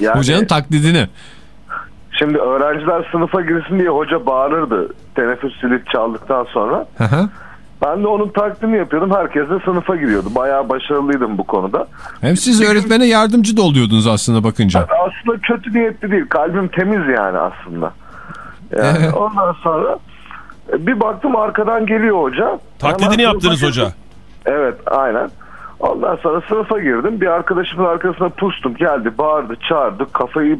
Yani Hocanın taklidini. Şimdi öğrenciler sınıfa girsin diye hoca bağırırdı. Teneffüs zili çaldıktan sonra. Hı hı. Ben de onun taklidini yapıyordum. Herkes de sınıfa giriyordu. Bayağı başarılıydım bu konuda. Hem siz öğretmene yardımcı da oluyordunuz aslında bakınca. Aslında kötü niyetli değil. Kalbim temiz yani aslında. Yani ondan sonra e, bir baktım arkadan geliyor hoca. Taklidini Hemen yaptınız hoca. Evet aynen. Ondan sonra sınıfa girdim. Bir arkadaşımın arkasına pustum. Geldi bağırdı çağırdı. Kafayı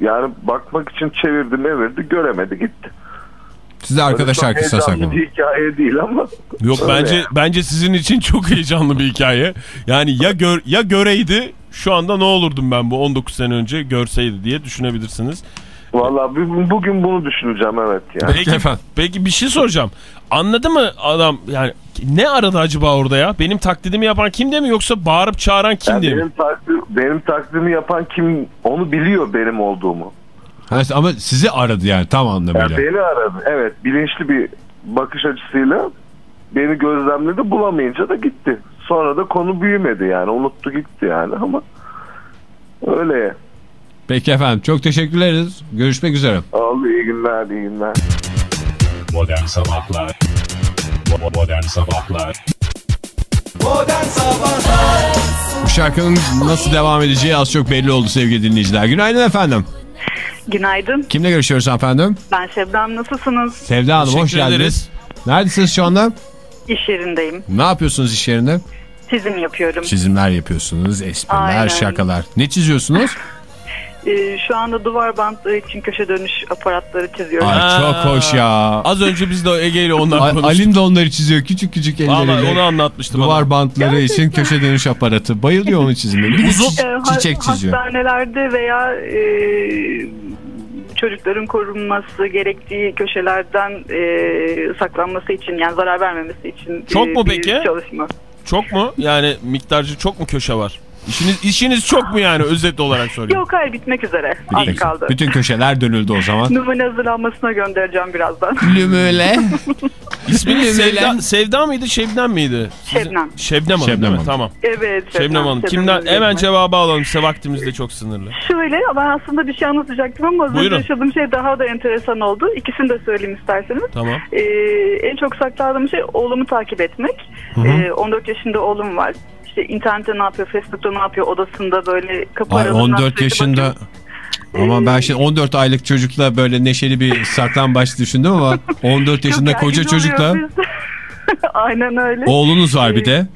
yani bakmak için çevirdi mevirdi. Göremedi gitti. Size arkadaş çok heyecanlı saklanın. bir hikaye değil ama. Yok Öyle bence yani. bence sizin için çok heyecanlı bir hikaye. Yani ya gör ya göreydi şu anda ne olurdum ben bu 19 sene önce görseydi diye düşünebilirsiniz. Vallahi bu- bugün bunu düşüneceğim evet yani. Peki, efendim. peki bir şey soracağım. Anladı mı adam yani ne aradı acaba orada ya? Benim taklidimi yapan kimdi mi yoksa bağırıp çağıran Yani kimdi mi? benim, takdir, benim taklidimi yapan kim onu biliyor benim olduğumu. Ha, ama sizi aradı yani tam Yani anlamıyla. beni aradı. Evet bilinçli bir bakış açısıyla beni gözlemledi bulamayınca da gitti. Sonra da konu büyümedi yani unuttu gitti yani ama öyle. Peki efendim çok teşekkür ederiz. Görüşmek üzere. Oldu iyi günler iyi günler. Modern Sabahlar Modern Sabahlar Modern Sabahlar Bu şarkının nasıl devam edeceği az çok belli oldu sevgili dinleyiciler. Günaydın efendim. Günaydın. Kimle görüşüyoruz efendim? Ben Şebnem. Nasılsınız? Sevda Hanım hoş geldiniz. ederiz. Neredesiniz şu anda? İş yerindeyim. Ne yapıyorsunuz iş yerinde? Çizim yapıyorum. Çizimler yapıyorsunuz, espriler, Aynen. şakalar. Ne çiziyorsunuz? Ee, şu anda duvar bantları için köşe dönüş aparatları çiziyorum. Ay Aa. çok hoş ya. Az önce biz de Ege ile ondan A- konuştuk. Alim de onları çiziyor küçük küçük Vallahi elleriyle. onu anlatmıştım. Duvar bana. bantları için köşe dönüş aparatı. Bayılıyor onun çizimine. Bir de çi- Ee, çiçek çiziyor. Hastanelerde veya e, çocukların korunması gerektiği köşelerden e, saklanması için yani zarar vermemesi için Çok e, mu bir peki? çalışma. Çok mu? Yani miktarcı çok mu köşe var? İşiniz, işiniz çok mu yani özet olarak soruyorum. Yok hayır bitmek üzere. Az kaldı. Bütün köşeler dönüldü o zaman. Numune hazırlanmasına göndereceğim birazdan. Lümüle. İsminiz Sevda, Sevda mıydı Şebnem miydi? Sizin- Şebnem. Şebnem Hanım Şebnem değil mi? Hanım. Tamam. Evet. Şebnem Hanım. Şebnem Kimden? Şebnem Hemen Şebnem. cevabı alalım. Size vaktimiz de çok sınırlı. Şöyle ben aslında bir şey anlatacaktım ama az önce yaşadığım şey daha da enteresan oldu. İkisini de söyleyeyim isterseniz. Tamam. Ee, en çok sakladığım şey oğlumu takip etmek. Ee, 14 yaşında oğlum var. İşte internette ne yapıyor, Facebook'ta ne yapıyor, odasında böyle kapı Ay aralığından 14 sürekli yaşında bakıyorum. ama ben şimdi 14 aylık çocukla böyle neşeli bir saklambaç düşündüm ama 14 yaşında koca çocukla. Aynen öyle. oğlunuz var bir de.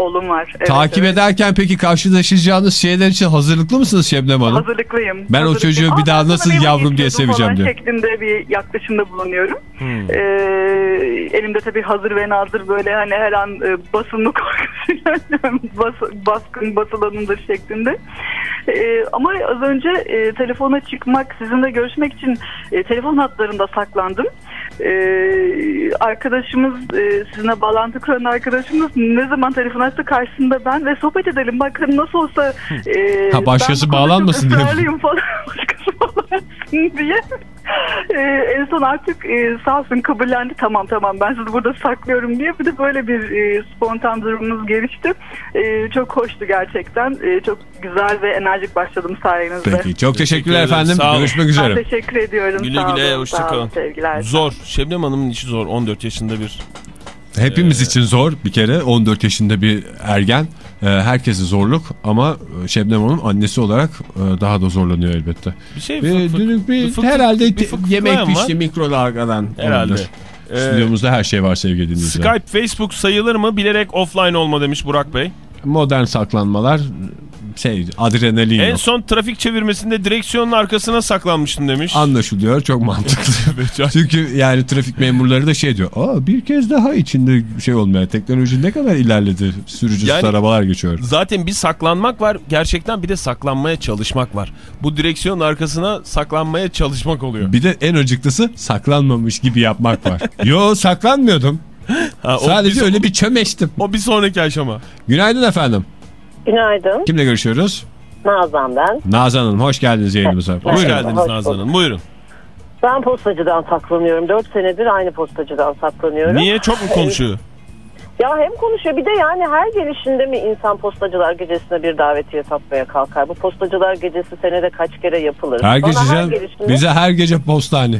Oğlum var. Evet, Takip evet. ederken peki karşılaşacağınız şeyler için hazırlıklı mısınız Şebnem Hanım? Hazırlıklıyım. Ben o Hazırlıklıyım. çocuğu bir daha nasıl yavrum diye seveceğim diyor. şeklinde bir yaklaşımda bulunuyorum. Hmm. Ee, elimde tabii hazır ve nazır böyle hani her an e, basınlı korkusuyla bas, baskın basılanındır şeklinde. Ee, ama az önce e, telefona çıkmak, sizinle görüşmek için e, telefon hatlarında saklandım. Ee, arkadaşımız, e, sizinle bağlantı kuran arkadaşımız ne zaman telefon açtı karşısında ben ve sohbet edelim. Bakın nasıl olsa e, Ha, başkası bağlanmasın diye. Başkası bağlansın diye. Ee, en son artık e, sağ olsun kabullendi tamam tamam ben sizi burada saklıyorum diye bir de böyle bir e, spontan durumumuz gelişti. E, çok hoştu gerçekten. E, çok güzel ve enerjik başladım sayenizde. Peki çok teşekkürler Teşekkür efendim. sağ olun. Görüşmek Ben üzere. teşekkür ediyorum. Güle Sağ güle hoşçakalın. Sevgiler. Zor. Şebnem Hanım'ın işi zor. 14 yaşında bir. Hepimiz için zor bir kere 14 yaşında bir ergen. Ee, herkese zorluk ama e, Şebnem Hanım annesi olarak e, daha da zorlanıyor elbette. Bir şey Bir, fık fık- bir- bir- fık- herhalde bir fık- yemek pişti mikrodalgadan. Herhalde. olabilir. Ee, Stüdyomuzda her şey var sevgili dinleyiciler. Skype, Facebook sayılır mı? Bilerek offline olma demiş Burak Bey. Modern saklanmalar şey adrenalin En yok. son trafik çevirmesinde direksiyonun arkasına saklanmıştım demiş. Anlaşılıyor çok mantıklı. Çünkü yani trafik memurları da şey diyor. Aa bir kez daha içinde şey olmaya teknoloji ne kadar ilerledi. Sürücüsüz Yani- arabalar geçiyor. Zaten bir saklanmak var. Gerçekten bir de saklanmaya çalışmak var. Bu direksiyonun arkasına saklanmaya çalışmak oluyor. Bir de en acıklısı saklanmamış gibi yapmak var. Yo saklanmıyordum. Ha, Sadece bir- öyle bir çömeştim. O bir sonraki aşama. Günaydın efendim. Günaydın. Kimle görüşüyoruz? Nazan ben. Nazan Hanım hoş geldiniz yayınımıza. Hoş Buyurun. geldiniz Hoş Nazan Hanım. Buyurun. Ben postacıdan saklanıyorum. 4 senedir aynı postacıdan saklanıyorum. Niye? Çok mu konuşuyor? Ya hem konuşuyor bir de yani her gelişinde mi insan postacılar gecesine bir davetiye satmaya kalkar? Bu postacılar gecesi senede kaç kere yapılır? Her gece canım, gelişinde- bize her gece postane.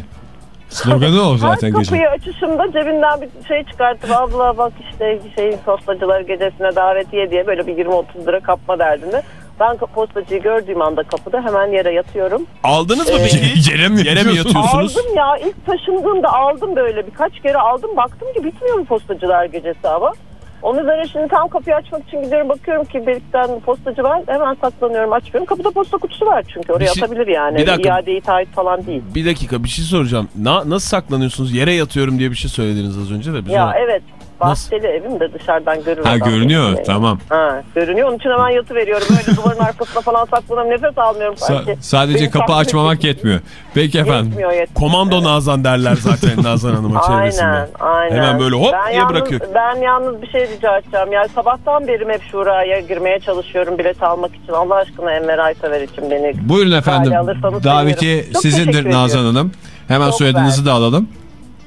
Sloganı o zaten her gece. kapıyı açışımda cebinden bir şey çıkartıp abla bak işte şeyin postacılar gecesine davetiye diye böyle bir 20-30 lira kapma derdinde. Ben postacıyı gördüğüm anda kapıda hemen yere yatıyorum. Aldınız mı Ee, peki? Yere mi Yere mi yatıyorsunuz? Aldım ya ilk taşındığımda aldım böyle birkaç kere aldım baktım ki bitmiyor mu postacılar gecesi ama. Onun üzerine şimdi tam kapıyı açmak için gidiyorum bakıyorum ki birlikten postacı var hemen saklanıyorum açmıyorum. Kapıda posta kutusu var çünkü oraya Bir şey- atabilir yani. Bir dakika. İade taahhüt falan değil. Bir dakika bir şey soracağım. Na, nasıl saklanıyorsunuz? Yere yatıyorum diye bir şey söylediniz az önce de. Biz Ya ona- evet bahçeli evim de dışarıdan görünüyor. Ha görünüyor yani. tamam. Ha, görünüyor onun için hemen yatı veriyorum. Böyle duvarın arkasına falan saklanıyorum nefes almıyorum Sa- sanki. sadece Benim kapı açmamak yetmiyor. Peki efendim. Yetmiyor yetmiyor. Komando Nazan derler zaten Nazan Hanım'a çevresinde. Aynen, aynen. Hemen böyle hop ben diye yalnız, bırakıyor. Ben yalnız bir şey rica edeceğim. Yani sabahtan beri hep şuraya girmeye çalışıyorum bilet almak için. Allah aşkına Enver Aysever için beni Buyurun efendim. Davetiye sizindir Nazan. Hanım. Hemen Çok soyadınızı da alalım.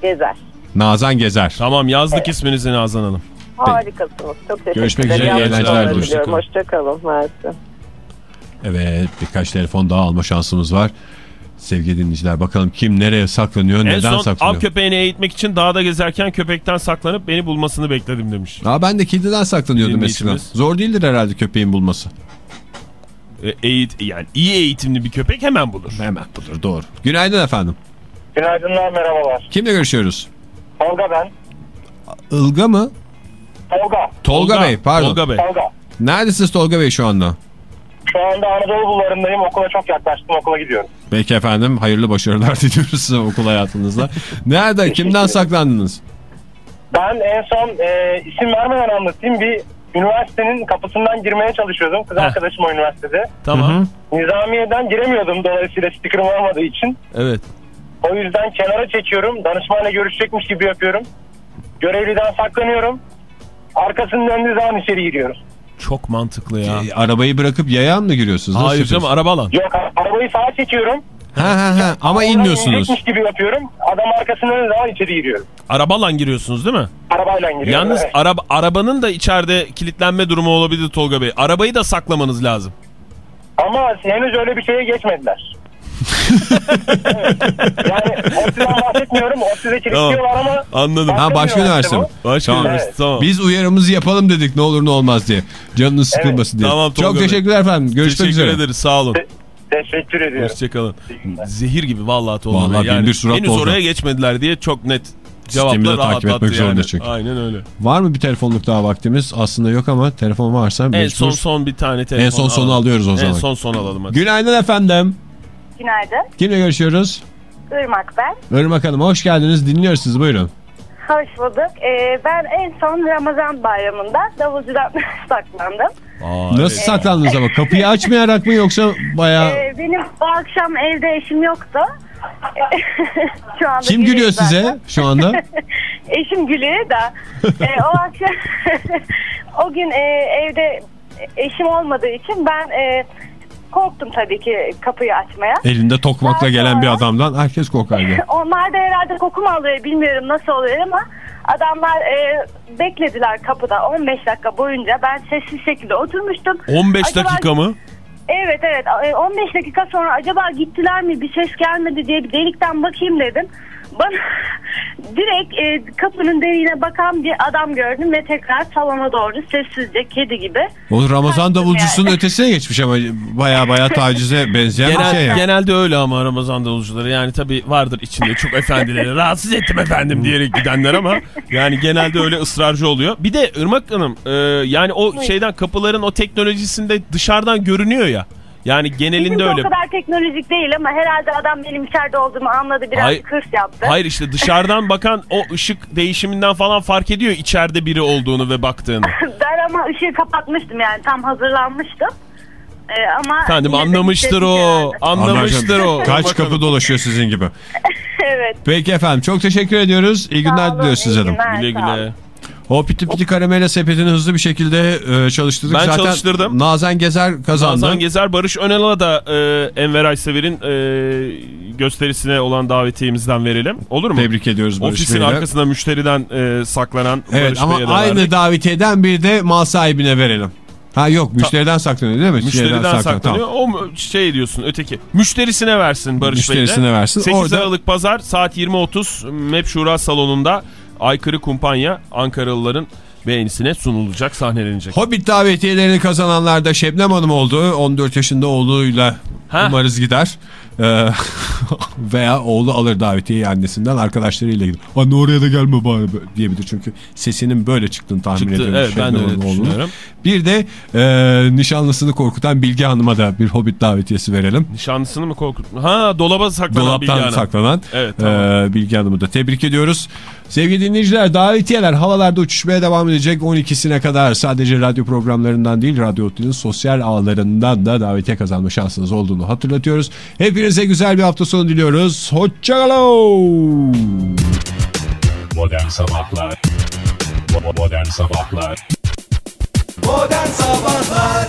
Gezer. Nazan Gezer. Tamam yazdık isminizi Nazan Hanım. Harikasınız. Çok teşekkür Görüşmek ederim. üzere, iyi Yalnız eğlenceler diliyorum. Hoşçakalın. Mersi. Evet birkaç telefon daha alma şansımız var. Sevgili dinleyiciler bakalım kim nereye saklanıyor, En neden son saklanıyor. av köpeğini eğitmek için dağda gezerken köpekten saklanıp beni bulmasını bekledim demiş. Aa, ben de kediden saklanıyordum eskiden. Zor değildir herhalde köpeğin bulması. E, eğit, yani iyi eğitimli bir köpek hemen bulur. Hemen bulur doğru. Günaydın efendim. Günaydınlar merhabalar. Kimle görüşüyoruz? Tolga ben. Ilga mı? Tolga. Tolga, Bey pardon. Tolga Bey. Tolga. Neredesiniz Tolga Bey şu anda? Şu anda Anadolu bulvarındayım. Okula çok yaklaştım. Okula gidiyorum. Peki efendim hayırlı başarılar diliyoruz size okul hayatınızda. Nerede kimden saklandınız? Ben en son e, isim vermeden anlatayım. Bir üniversitenin kapısından girmeye çalışıyordum. Kız Heh. arkadaşım o üniversitede. Tamam. Nizamiye'den giremiyordum dolayısıyla sticker'ım olmadığı için. Evet. O yüzden kenara çekiyorum. Danışmanla görüşecekmiş gibi yapıyorum. Görevliden saklanıyorum. Arkasını döndüğü zaman içeri giriyoruz. Çok mantıklı ya. E, arabayı bırakıp yayan mı giriyorsunuz? Nasıl Hayır canım yapıyorsunuz? araba lan. Yok arabayı sağa çekiyorum. Ha ha ha ama Oradan inmiyorsunuz. inecekmiş gibi yapıyorum. Adam arkasını döndüğü zaman içeri giriyorum. Arabayla giriyorsunuz değil mi? Arabayla giriyorum. Yalnız evet. araba, arabanın da içeride kilitlenme durumu olabilir Tolga Bey. Arabayı da saklamanız lazım. Ama henüz öyle bir şeye geçmediler. Evet. Yani ODTÜ'den bahsetmiyorum. ODTÜ'de kilitliyorlar ama... Anladım. Ha başka üniversite mi? Başka Tamam. üniversite, tamam. Biz uyarımızı yapalım dedik ne olur ne olmaz diye. Canınız sıkılmasın diye. Tamam, Tolga Çok teşekkürler efendim. Görüşmek Teşekkür üzere. ederiz sağ olun. Teşekkür ediyorum. Hoşçakalın. Zehir gibi vallahi Tolga Vallahi. Yani bin bir surat henüz Tolga. oraya geçmediler diye çok net cevaplar takip etmek yani. zorunda çünkü. Aynen öyle. Var mı bir telefonluk daha vaktimiz? Aslında yok ama telefon varsa En mecbur. son son bir tane telefon En son sonu alalım. alıyoruz o zaman. En son son alalım hadi. Günaydın efendim. Günaydın. Kimle görüşüyoruz? Irmak ben. Irmak Hanım hoş geldiniz. Dinliyoruz sizi buyurun. Hoş bulduk. Ee, ben en son Ramazan bayramında davulcudan saklandım. Nasıl saklandınız ama? Kapıyı açmayarak mı yoksa bayağı... Ee, benim o akşam evde eşim yoktu. Şu anda Kim gülüyor zaten. size şu anda? Eşim gülüyor da. Ee, o akşam o gün e, evde eşim olmadığı için ben e, korktum tabii ki kapıyı açmaya. Elinde tokmakla Daha gelen bir sonra- adamdan herkes korkardı. Onlar da herhalde koku mu alıyor bilmiyorum nasıl oluyor ama adamlar e, beklediler kapıda 15 dakika boyunca. Ben sessiz şekilde oturmuştum. 15 Acaba- dakika mı? Evet evet E, 15 dakika sonra acaba gittiler mi bir ses gelmedi diye bir delikten bakayım dedim. Bana direkt e, kapının deliğine bakan bir adam gördüm ve tekrar salona doğru sessizce kedi gibi. O Ramazan davulcusunun yani. ötesine geçmiş ama baya baya tacize benzeyen bir Genel, şey. yani. Genelde öyle ama Ramazan davulcuları yani tabii vardır içinde çok efendileri rahatsız ettim efendim diyerek gidenler ama yani genelde öyle ısrarcı oluyor. Bir de Irmak Hanım e, yani o şeyden kapıların o teknolojisinde dışarıdan görünüyor ya. Yani genelinde öyle. o kadar teknolojik değil ama herhalde adam benim içeride olduğumu anladı biraz Hayır- hırs yaptı. Hayır işte dışarıdan bakan o ışık değişiminden falan fark ediyor içeride biri olduğunu ve baktığını. ben ama ışığı kapatmıştım yani tam hazırlanmıştım. Ee, ama Efendim anlamıştır o. geldi. Anlamıştır o. Kaç kapı dolaşıyor sizin gibi. evet. Peki efendim çok teşekkür ediyoruz. İyi günler diliyoruz size Güle sağ olun. güle. O piti piti karamela sepetini hızlı bir şekilde e, çalıştırdık. Ben Zaten çalıştırdım. Nazan Gezer kazandı. Nazan Gezer Barış Önal'a da e, Enver Aysever'in e, gösterisine olan davetiyemizden verelim. Olur mu? Tebrik ediyoruz Barış Ofisin Bey'i de. arkasında müşteriden e, saklanan Evet Barış ama Bey'e de aynı verdik. davetiyeden bir de mal sahibine verelim. Ha yok müşteriden saklanıyor değil mi? Müşteriden Şeyden saklanıyor. O mu- şey diyorsun öteki. Müşterisine versin Barış. Müşterisine versin. 8 Orada- Aralık Pazar saat 20.30 MEP Şura Salonu'nda Aykırı Kumpanya Ankaralıların beğenisine sunulacak, sahnelenecek. Hobbit davetiyelerini kazananlar da Şebnem Hanım oldu. 14 yaşında oğluyla Ha. umarız gider. Ee, veya oğlu alır davetiyeyi annesinden arkadaşlarıyla gider. Anne oraya da gelme bari diyebilir çünkü sesinin böyle çıktığını tahmin Çıktı, ediyorum. evet, ben de öyle Hanım oğlunun. düşünüyorum. Bir de e, nişanlısını korkutan Bilge Hanım'a da bir Hobbit davetiyesi verelim. Nişanlısını mı korkutma? Ha dolaba saklanan Bilge Dolaptan Hanım. saklanan Evet, tamam. e, Bilge Hanım'ı da tebrik ediyoruz. Sevgili dinleyiciler davetiyeler havalarda uçuşmaya devam edecek 12'sine kadar sadece radyo programlarından değil Radyo Otlu'nun sosyal ağlarından da davetiye kazanma şansınız olduğunu hatırlatıyoruz. Hepinize güzel bir hafta sonu diliyoruz. Hoşçakalın. Modern Sabahlar Modern Sabahlar Modern Sabahlar